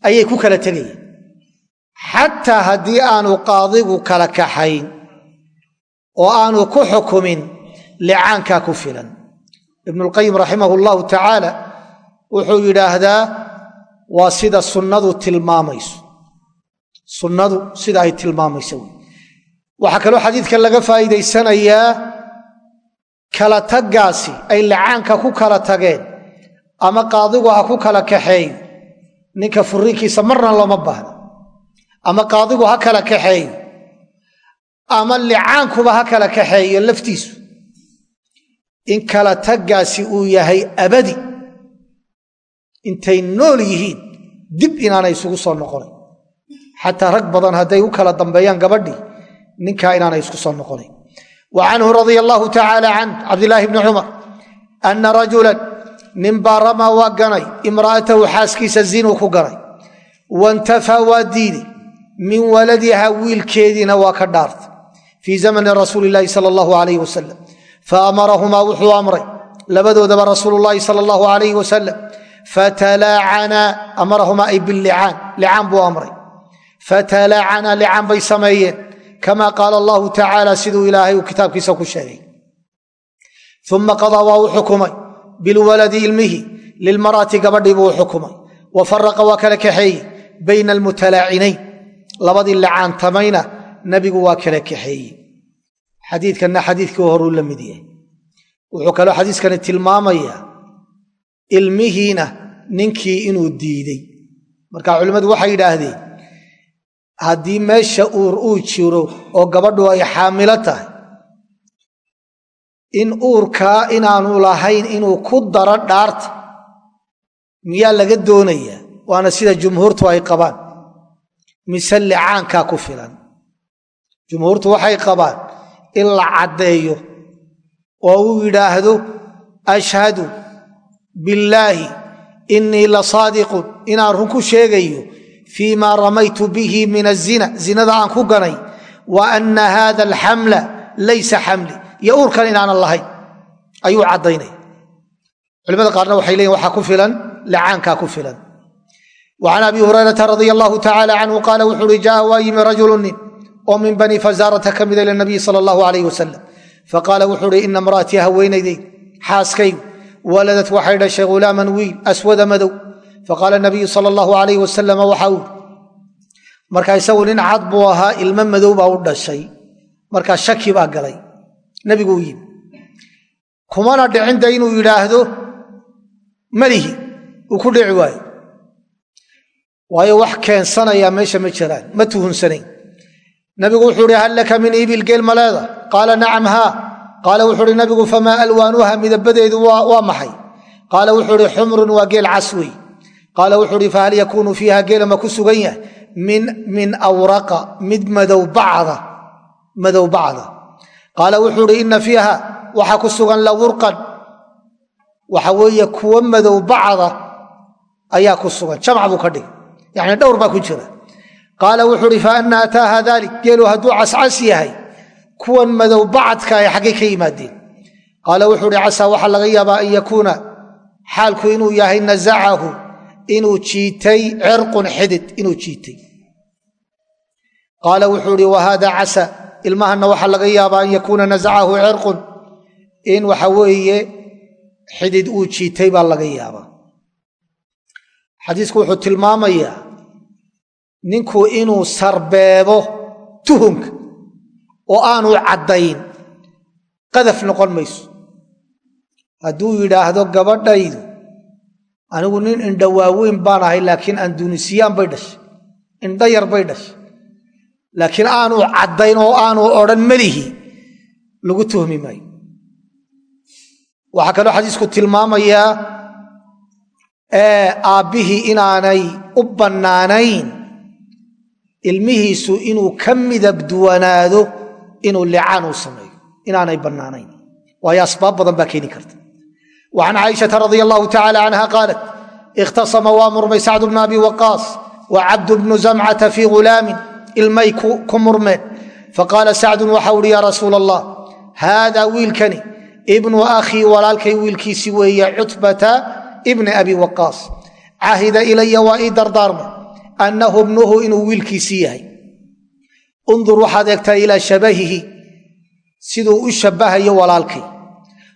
ayay ku kala tegayeen. Xataa haddii aanu qaadigu kala kaxayn oo aanu ku xukumin licaankaa ku filan. Ibnulqayim raximah allahu tacaala wuxuu yidhaahdaa waa sida sunnadu tilmaamayso. Sunnadu sida ay tilmaamayso. Wey waxaa kaloo xadiidkan laga faa'iidaysanayaa kala taggaasi ay licaanka ku kala tageen ama qaadigu ha ku kala kaxeeyo ninka furiinkiisa marna looma baahno ama qaadigu ha kala kaxeeyo ama licaankuba ha kala kaxeeyo laftiisu. In kala taggaasi uu yahay abadi intay nool yihiin dib inaanay isugu soo noqonayn. Xataa rag badan hadday u kala dambeeyaan gabadhii ninkaa inaanay isku soo noqonayn. Wa canhu radia allahu tacaala can cabdilaahi bni cumar ana rajulan ninbaa ramaa waa ganay imra'atahu xaaskiisa zinuu ku ganay. Wantafaa waa diiday min waladiha wiilkeediina waa ka dhaartay fii zamani rasuuli illaahi sala allahu alayh wasalam faamarahumaa wuxuu amray labadoodaba rasuulu llaahi sala allahu alayh wasalam fatalaacanaa amarahumaa ay bilicaan licaan buu amray fatalaacanaa licaan bay sameeyeen kama qaala allahu tacaala siduu ilaahay uu kitaabkiisa ku sheegay uma qadaa waa u xukumay bilwaladi ilmihi lilmar'ati gabadhii buu u xukumay wa faraqa waa kala kaxeeyey bayna almutalaacinayn labadii kaxeeyey xadiidkanna xadiidkii horuu la mid yahay. Wuxuu kaloo xadiiskani tilmaamayaa ilmihiina ninkii inuu diidey marka culimmadu waxay yidhaahdeen haddii meesha uur uu jiro oo gabadhu ay xaamilo tahay in uurkaa inaanu lahayn inuu ku daro dhaarta miyaa laga doonayaa? Waana sida jumhuurtu ay qabaan. Mise licaankaa ku filan? Jumhuurtu waxay qabaan in la caddeeyo. Oo uu yidhaahdo ashhadu billaahi innii la saadiqun. Inaan run ku sheegayo fii maa ramaytu bihi min azina zinada aan ku ganay wa anna haada alxamla laysa xamli iyo uurkan inaanan lahayn ayuu caddaynaya culimada qaarna waxay leeyiin waxaa ku filan licaankaa ku filan. Wa can abi hurayrata radia allahu tacala canhu qaala wuxu uhi jaaa oo min bani fazaarata ka mida ila nabiyi sala allahu alayh wasalam faqaala wuxuu uhi ina imra'atii haweenaydaydu xaaskaygu waladad waxay dhashay hulaaman wiil aswada madow. Faqaala nabiyu sala allahu alayh wasalama waxa uu marka isagu nin cad buu ahaa ilmo madow baa u dhashay markaa shaki baa galay. Nebiguu yimi kumana dhicinda inuu yidhaahdo? Malihi uu ku dhici waayo. Waayo wax keensanayaa meesha ma jiraan ma tuhunsanayn nabigu wuxuu uhi hal laka min ibil geel ma leeda qaala nacam haa. Qaala wuxuu uhi nabigu famaa alwaanuha midabadeedu waa maxay? Qaala wuxuu uhi xumrun waa geel cas qaala wuxuu uhi fahal yakuunu fiiha geela ma ku sugan yahay? Min awraqa mid madow bacda qaala wuxuu uhi ina fiiha waxa ku sugan lawurqan waxa weeye kuwo madow bacda ayaa ku sugan. Jamc buu ka dhigay. Yani dhowr baa ku jira qaala wuxuu uhi faana ataaha dalik geelu hadduu cascas yahay kuwan madow bacadka ay xaggay ka yimaadeen. Qaala wuxuu uhi casaa waxaa laga yaabaa an yakuuna xaalku inuu yahay nazacahu inuu jiitay cirqun xidid inuu jiitay. Qaala wuxuu uhi wahada casa ilmahanna waxaa laga yaabaa an yakuuna nazacahu cirqun in waxa weeye xidid uu jiitay baa laga yaabaa. Xadiisku wuxuu tilmaamayaa ninku inuu sarbeebo tuhunka oo aanu caddayn. Qadaf noqon mayso. Hadduu yidhaahdo gabadhaydu anigu nin indha waaweyn baan ahay laakiin andunisiyaan bay dhashay indha yar bay dhashay. Laakiin aanu caddayn oo aanu odhan melihi lagu tuhmi maayo. Waxaa kaloo xadiisku tilmaamayaa aabbihii inaanay u bannaanayn ilmihiisu inuu ka midab duwanaado inuu licaan uu sameeyo. Inaanay bannaanayn. Waayo asbaab badan baa keeni karta. Wa can caaishata radia allahu tacala canha qaalat ikhtasama waa murmay sacdu bnu abi waqaas wa cabdu bnu zamcata fii ghulaamin ilmay ku murmeen faqaala sacdun waxa uhi yaa rasuula allah haada wiilkani ibnu akhii walaalkay wiilkiisi weeye cutbata ibni abi waqaas. Cahida ilaya annahu bnuhu inuu wiilkiisii yahay. Undur waxaad eegtaa ilaa shabahihi siduu u shabbahayo walaalkay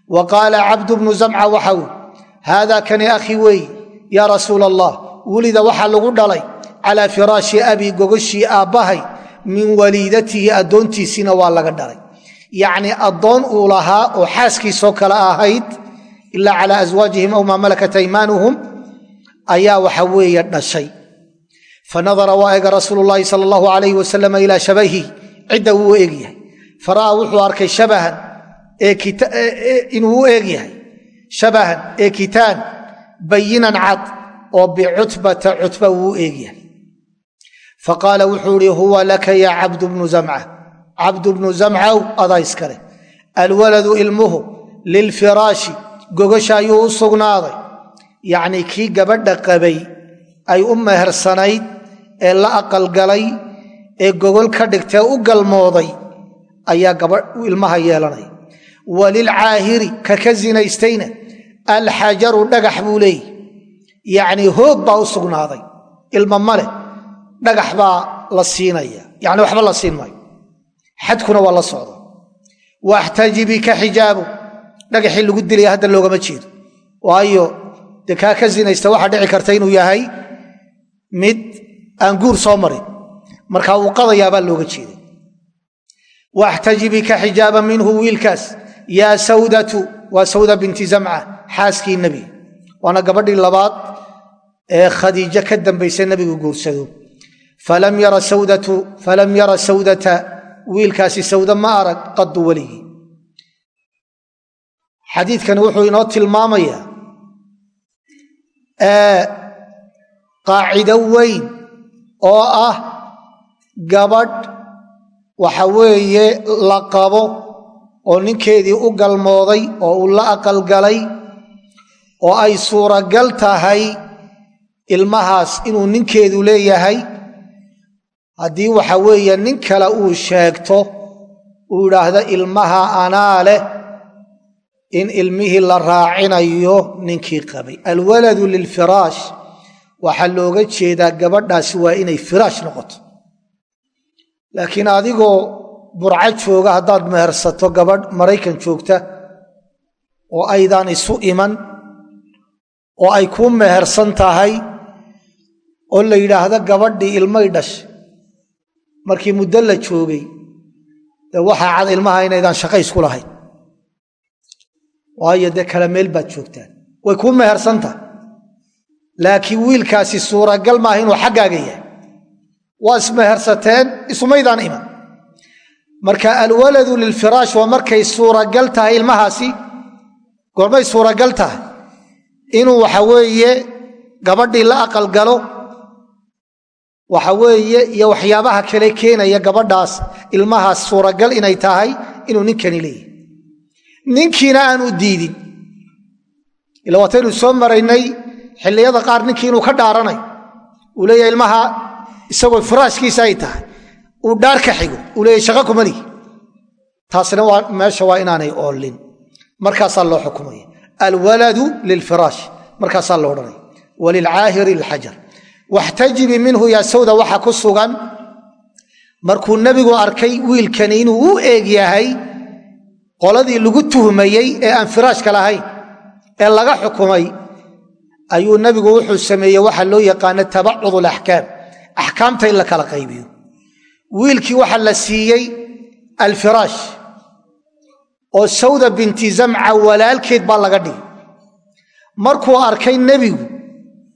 wa qaala cabdu bnu zamca waxa uu haadaa kani akhi weeye yaa rasuula allah wulida waxaa lagu dhalay calaa firaashi abi gogoshii aabbahay min waliidatihi addoontiisiina waa laga dhalay. Yacnii addoon uu lahaa oo xaaskiisoo kale ahayd ilaa calaa aswaajihim aw maa malakat aymaanuhum ayaa waxa weeye dhashay fanadara waa eega rasuulu llaahi sala allahu alayh wasalam ilaa shabahihi cidda wuu eegyahay fara'aa wuxuu arkay shabahan inuu u eegyahay shabahan ee kitaan bayinan cad oo bicutbata cutba wuu u eegyahay faqaala wuxuu ihi huwa laka ya cabdu bnu zamca. Cabdu bnu zamcaw adaa iskale alwaladu ilmuhu lilfiraashi gogasha ayuu u sugnaaday. Yacnii kii gabadha qabay ay u mehersanayd ee la aqalgalay ee gogol ka dhigtee u galmooday ayaa ilmaha yeelanaya walilcaahiri ka ka zinaystayna alxajaru dhagax buu leeyihi yacnii hoog baa u sugnaaday. Ilma maleh dhagax baa la siinaya. Yacni waxba la siin maayo. Xadkuna waa la socda waxtajibi ka xijaabu dhagaxii lagu dilaya hadda loogama jeedo. Waayo dee kaa ka zinaysta waxaa dhici karta inuu yahay mid aan guur soo marin. Markaa uu qadayaabaa looga jeeday. Waxtajibi ka xijaaba minhu wiilkaas yaa sawdatu waa sawda binti zamca xaaskii nebiga waana gabadhii labaad ee khadiijo ka dambaysa nebigu guursado. Falam yara sawdata wiilkaasi sawda ma arag qadu weligii. Xadiidkani wuxuu inoo tilmaamayaa qaacido weyn oo ah gabadh waxa weeye la qabo oo ninkeedii u galmooday oo uu la aqalgalay oo ay suuragal tahay ilmahaas inuu ninkeedu leeyahay. Haddii waxa weeye nin kale uu sheegto uu idhaahdo ilmaha anaa leh in ilmihii la raacinayo ninkii qabay. Alwaladu lilfiraash waxaa looga jeedaa gabadhaasi waa inay firaash noqoto. Laakiin adigoo burco jooga haddaad mehersato gabadh maraykan joogta oo aydaan isu iman oo ay kuu mehersan tahay oo la yidhaahdo gabadhii ilmay dhashay markii muddo la joogay dee waxaa cad ilmaha inaydaan shaqa isku lahayn. Waayo dee kala meel baad joogtaan. Way kuu mehersan tahay laakiin wiilkaasi suuragal maaha inuu xaggaaga yahay. Waa ismehersateen isumaydaan iman. Marka alwaladu lilfiraash waa markay suuragal tahay ilmahaasi goormay suuragal tahay. Inuu waxa weeye gabadhii la aqal galo waxa weeye iyo waxyaabaha kale keenaya gabadhaas ilmahaas suuragal inay tahay inuu ninkani leeyahy ninkiina aanu diidin. Ila waataynu soo maraynay xilliyada qaar ninkii inuu ka dhaaranay uu leeyahay ilmaha isagoo firaashkiisa ay tahay uu dhaar ka xigo uu leeyahy shaqa kuma taasna waa meesha waa inaanay oolin. Markaasaa loo xukumaya alwaladu lilfiraash markaasaa lo odhanaya walilcaahiri lxajar waxtajibi minhu yaa sawda waxa ku sugan. Markuu nebigu arkay wiilkani inuu u eeg yahay qoladii lagu tuhmayey ee aan firaashka lahayn ee laga xukumay ayuu nebigu wuxuu sameeyey waxa loo yaqaano tabacud alaxkaam. Axkaamta in la kala qaybiyo. Wiilkii waxaa la siiyey alfiraash oo sawda binti zamca walaalkeed baa laga dhigay. Markuu arkay nebigu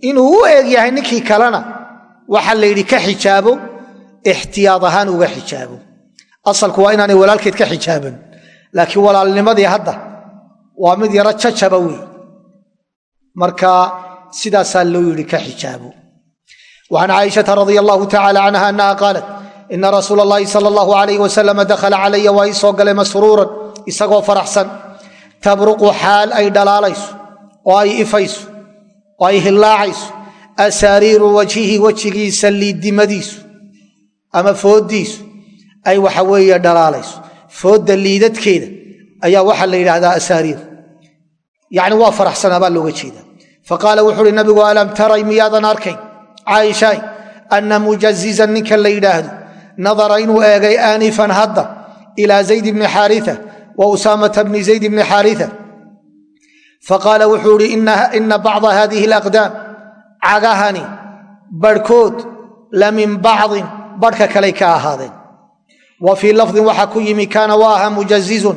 inuu u eeg yahay ninkii kalena waxaa la yidhi ka xijaabo ixtiyaad ahaan uga xijaabo. Asalku waa inaanay walaalkeed ka xijaaban laakiin walaalnimadii hadda waa mid yaro jajaba wey marka sidaasaa loo yidhi ka xijaabo wacan caaishata radia allahu tacala canha annaha qaalat ina rasuula allahi sala allahu alayh wasalama dakhala calaya waa ii soo galay masruuran isagoo faraxsan tabruqu xaal ay dhalaalayso oo ay ifayso oo ay hillaacayso asaariiru wajhihi wejigiisa liidimadiisu ama fooddiisu ay waxa weeye dhalaalayso foodda liidadkeeda ayaa waxaa la yidhaahdaa asaariir yacni waa faqaala wuxu uhi nabigu alam taray miyaadan arkayn? Caaishaay anna mujazizan ninka la yidhaahdo nadara inuu eegay aanifan hadda ilaa zayd bni xaaria wa usaamata bni zayd bni xaaria faqaala wuxuu ihi ina bacda hadihi alaqdaam cagahani barhkood la min bacdin barhka kaley ka ahaadeen. Wa fii lafdin waxaa ku yimi kaana waa ahaa mujazizun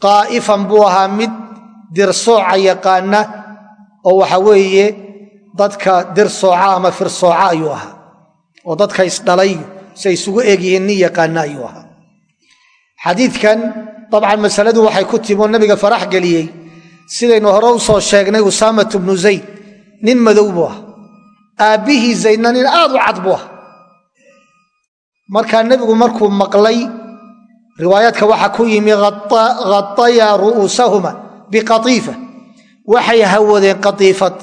qaa'ifan buu ahaa mid dirsooca oo waxa weeye dadka dirsooca ama firsooca ayuu ahaa oo dadka isdhalay say isugu egyihiin nin yaqaana ayuu ahaa. Xadiidkan dabcan masaladu waxay ku timi oo nabiga farax geliyey sidaynu hore u soo sheegnay usaamatu bnu zayd nin madow buu ah aabbihii zaydna nin aad u cad buu ah markaa nebigu markuu maqlay riwaayaadka waxaa ku yimi khataya ru'uusahuma biqatiifa waxay hawadeen qatiifad.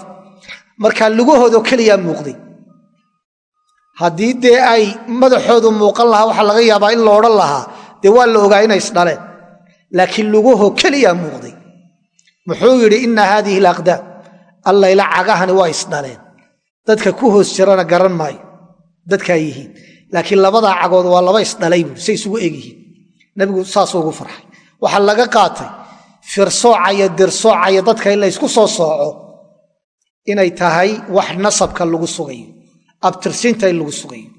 Markaa lugahoodoo keliyaa muuqday haddii dee ay madaxoodu muuqan lahaa waxaa laga yaabaa in la odhan lahaa dee waa la ogaa inay isdhaleen. Laakiin lugahoo keliyaa muuqday muxuu yidhi inna haadihi alaqdaam allayla cagahani waa isdhaleen. Dadka ku hoos jirana garan maayo. Dadkaa yihiin. Laakiin labadaa cagood waa laba isdhalay buui say isugu egyihiin nebigu saasuu ugu farxay. Waxaa laga qaatay firsoocayo dirsoocayo dadka in la ysku soo sooco inay tahay wax nasabka lagu sugayo abtirsinta in lagu sugayo.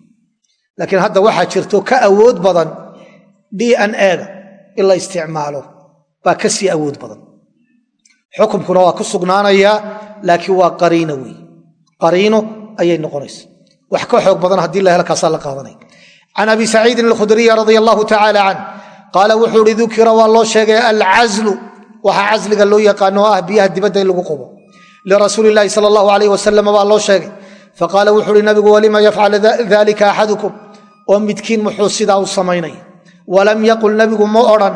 Laakiin hadda waxaa jirto ka awood badan d n ega in la isticmaalo baa ka sii awood badan. Xukumkuna waa ku sugnaanayaa laakiin waa qariino wey qariino ayay noqonaysa wax ka xoog badan haddii la helo kaasaa la qaadanaya can abi saciidin alkhudriyi radia allahu tacaala canh qaala wuxuu ihi dukira waa loo sheegay alcazlu waxaa casliga loo yaqaano oo ah biyaha dibadda in lagu qubo. Lirasuuli illaahi sala allahu alayh wasalam baa loo sheegay faqaala wuxuu uhi nabigu walima yafcal dalika axadukum? Oo midkiin muxuu sidaa u samaynaya walam yaqul nabigu ma odhan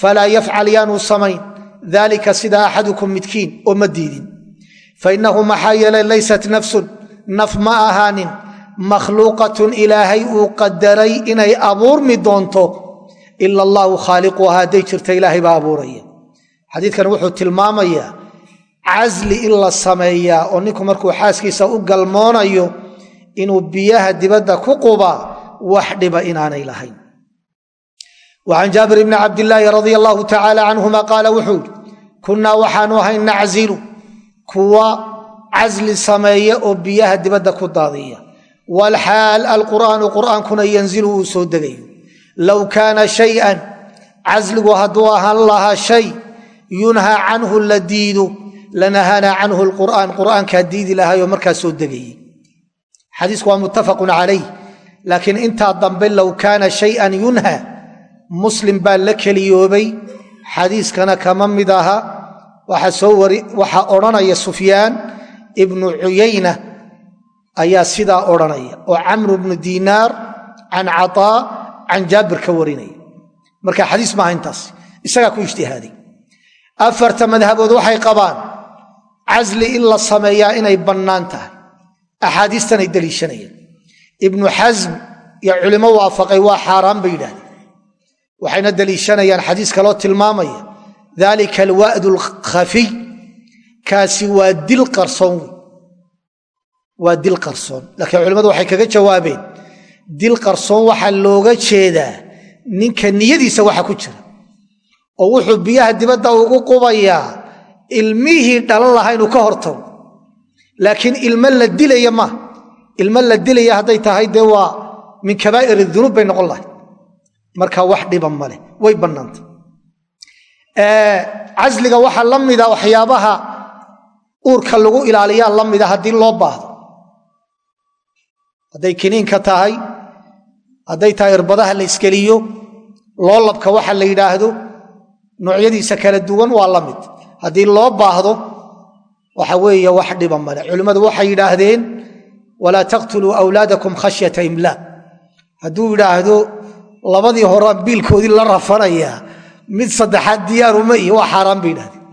falaa yafcal yaanuu samayn. Dalika sida axadukum midkiin oo ma diidin. Fainahu maxaa yeelay laysat nafsun naf ma ahaanin. Makhluuqatun ilaahay uu qadaray inay abuurmi doonto. Ila allaahu khaaliquha hadday jirta ilaahay baa abuuraya xadiidkan wuxuu tilmaamayaa casli in la sameeyaa oo ninku markuu xaaskiisa u galmoonayo inuu biyaha dibadda ku qubaa wax dhiba inaanay lahayn. Wa can jaabir bni cabdilaahi radia allahu tacaala canhuma qaala wuxuu yidhi kunnaa waxaanu ahay naczilu kuwa casli sameeya oo biyaha dibadda ku daadiya. Walxaal alqur'aanu qur'aankuna yanzilu uu soo degayo. Low kaana shayan casligu hadduu ahaan lahaa shay yunhaa canhu la diido lanahaanaa canhu lqur'aan qur'aankaa diidi lahaayoo markaa soo degayey xadiisku waa muttafaqun calayh laakiin intaa dambe low kaana shayan yunha muslim baa la keliyoobay. Xadiiskana kama mid aha waxaa odhanaya sufyaan ibnu cuyayna ayaa sidaa odhanaya oo camru bnu diinaar can cataa can jaabir ka warinaya. Marka xadiis maaha intaas isagaa ku ijtihaaday afarta madhabood waxay qabaan casli in la sameeyaa inay bannaan tahay. Axaadiistanay deliishanayaan. Ibnu xasm iyo culimo waafaqay waa xaaraan bay yidhahdeen. Waxayna deliishanayaan xadiis kaloo tilmaamaya dalika alwa'du alkhafiy kaasi waa dil qarsoon waa dil qarsoon. Laakiin culimmadu waxay kaga jawaabeen dil qarsoon waxaa looga jeedaa ninka niyadiisa waxa ku jira oo wuxuu biyaha dibadda ugu qubayaa ilmihii dhalan lahaa inuu ka hortago. Laakiin ilmo la dilaya maaha ilmo la dilaya hadday tahay dee waa min kabaa'ir dunuub bay noqon lahay marka wax dhiba maleh way bannaantay casliga waxaa la mida waxyaabaha uurka lagu ilaaliyaa la mida haddii loo baahdo. Hadday kiniinka tahay hadday tahay irbadaha la iskeliyo loolabka waxa la yidhaahdo noocyadiisa kala duwan waa la mid. Haddii loo baahdo waxa weeye wax dhiba male culimmadu waxay yidhaahdeen walaa taqtuluu awlaadakum khashyata imlaa hadduu yidhaahdo labadii horaa biilkoodii la rafanayaa mid saddexaad diyaaruma iyo waa xaaraan bay yidhahdeen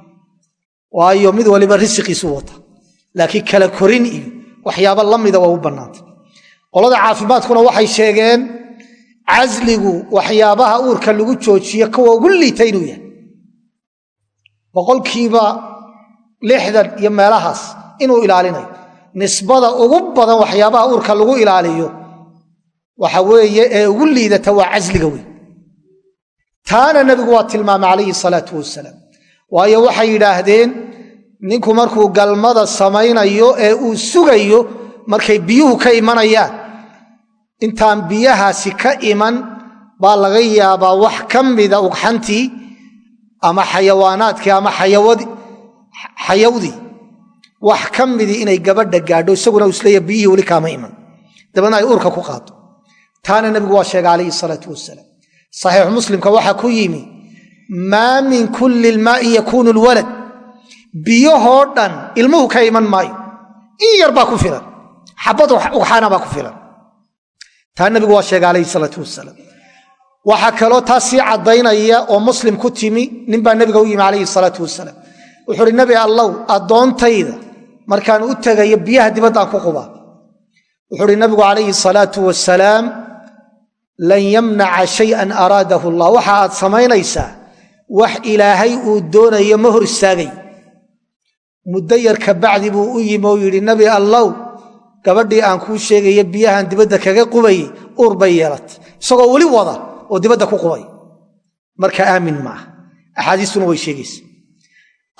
waayo mid waliba risiqiisu wata laakiin kala korin iyo waxyaaba la mida waa u bannaantay. Qolada caafimaadkuna waxay sheegeen casligu waxyaabaha uurka lagu joojiyo kuwa ugu liita inuu yahay boqolkiiba lixdan iyo meelahaas inuu ilaalinayo nisbada ugu badan waxyaabaha uurka lagu ilaaliyo waxa weeye ee ugu liidata waa casliga wey taana nebigu waa tilmaamay calayhi salaatu wasalaam waayo waxay yidhaahdeen ninku markuu galmada samaynayo ee uu sugayo markay biyuhu ka imanayaan intaan biyahaasi ka iman baa laga yaabaa wax ka mida ugxantii ama xayawaanaadkii ama xayawdii wax ka midii inay gabadha gaadho isaguna isleeya biyihii weli kaama iman. Dabeedna ay uurka ku qaado taana nebigu waa sheegay calayhi salaatu wasalaam saxiixu muslimka waxaa ku yimi maa min kulli lmaai yakuunu lwalad biyahoo dhan ilmuhu ka iman maayo. In yar baa ku filan. Xabad ugxaana baa ku filan. Taa nebigu waa sheegay calayhi salaatu wasalaam waxaa kaloo taas sii caddaynaya oo muslim ku timi nin baa nebiga u yimi calayhi salaatu wasalaam. Wuxuu uhi nebi allow addoontayda markaan u tegayo biyaha dibaddaan ku qubaa wuxuu uhi nabigu calayhi salaatu wasalaam lan yamnaca shayan araadahu allah waxa aad samaynaysaa wax ilaahay uu doonayo ma hor istaagay. Muddo yar kabacdi buu u yimi oo yidhi nebi allow gabadhii aan kuu sheegaya biyahan dibadda kaga qubayey uur bay yeelatay isagoo weli wada oo dibadda ku qubay. Marka aamin maaha. Axaadiistuna way sheegaysa.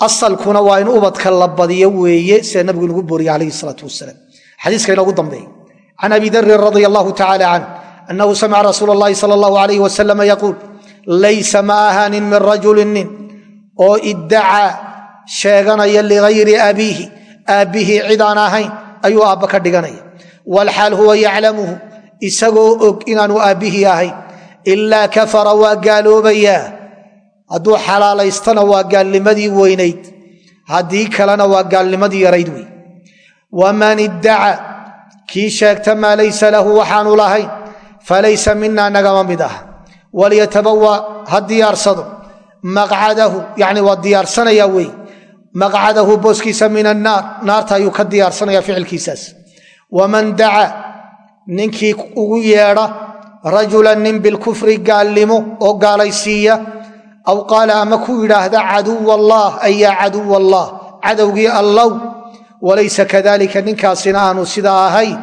Asalkuna waa in ubadka la badiyo weeye sida nabigu inagu booriyey calayhi salaatu wasalaam xadiiska inoogu dambeeya can abi darin radia allahu tacala canh annahu samica rasuula allahi sala allahu alayh wasalama yaquul laysa ma ahaanin min rajulin nin. Oo iddacaa sheeganaya ligayri abiihi aabbihii cid aan ahayn ayuu aabba ka dhiganaya. Walxaal huwa yaclamuhu isagoo og inaanu aabbihii ahayn ilaa kafara waa gaaloobayaa hadduu xalaalaystana waa gaalnimadii weynayd. Haddii kalena waa gaalnimadii yarayd wey. Waman iddaca kii sheegta maa laysa lahu waxaanu lahayn falaysa minaa nagama mid ah. Walyatabawa ha diyaarsado. Maqcadahu yacni waa diyaarsanayaa wey. Maqcadahu booskiisa min annaar naarta ayuu ka diyaarsanaya ficilkiisaas. Waman daca ninkii ugu yeedha rajulan nin bilkufri gaalnimo oo gaalaysiiya. Aw qaala ama ku yidhaahda caduw allah ay yaa caduw allah cadowgii allow walaysa kadalika ninkaasina aanu sidaa ahayn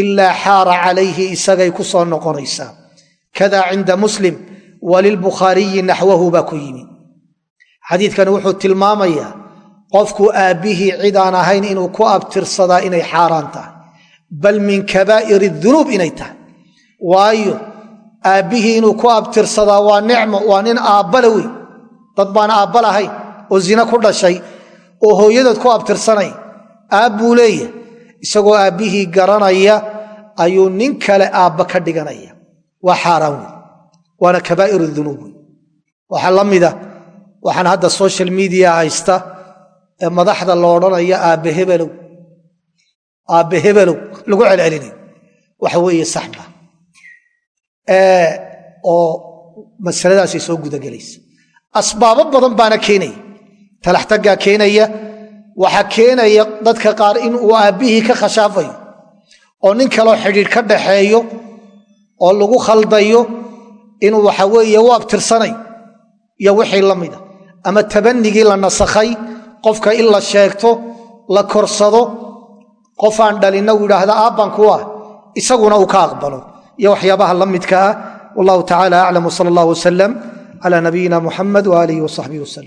ilaa xaara calayhi isagay ku soo noqonaysaa kada cinda muslim walilbukhaariyi naxwahu baa ku yimi. Xadiidkani wuxuu tilmaamayaa qofku aabbihii cid aan ahayn inuu ku abtirsadaa inay xaaraan tahay. Bal min kabaa'ir dunuub inay tahay waayo aabbihii inuu ku abtirsadaa waa nicmo waa nin aabbala wey dad baan aabba lahayn oo zina ku dhashay oo hooyadood ku abtirsanay. Aabbuu leeyahy isagoo aabbihii garanaya ayuu nin kale aabba ka dhiganaya. Waa xaaraan wey waana kabaa'ir dunuub wey waxaa la mida waxaan hadda social media haysta ee madaxda lo odhanaya aabbe hebelow aabbe hebelow lagu celcelinayo waxa weeye saxba oo masaladaasay soo gudagelaysa. Asbaabo badan baana keenaya talaxtaggaa keenaya. Waxaa keenaya dadka qaar in uu aabbihii ka khashaafayo oo nin kaloo xidhiidh ka dhaxeeyo oo lagu khaldayo inuu waxa weeye u abtirsanayo iyo wixii la mida ama tabanigii la nasakhay qofka in la sheegto la korsado qofaan dhalinna uu yidhaahda aabbaan ku ah isaguna uu ka aqbalo iyo waxyaabaha la midka ah. Wallahu tacala aclam wsala allah wasalam cala nabiyina muxamed waaalihi wasaxbihi wasalam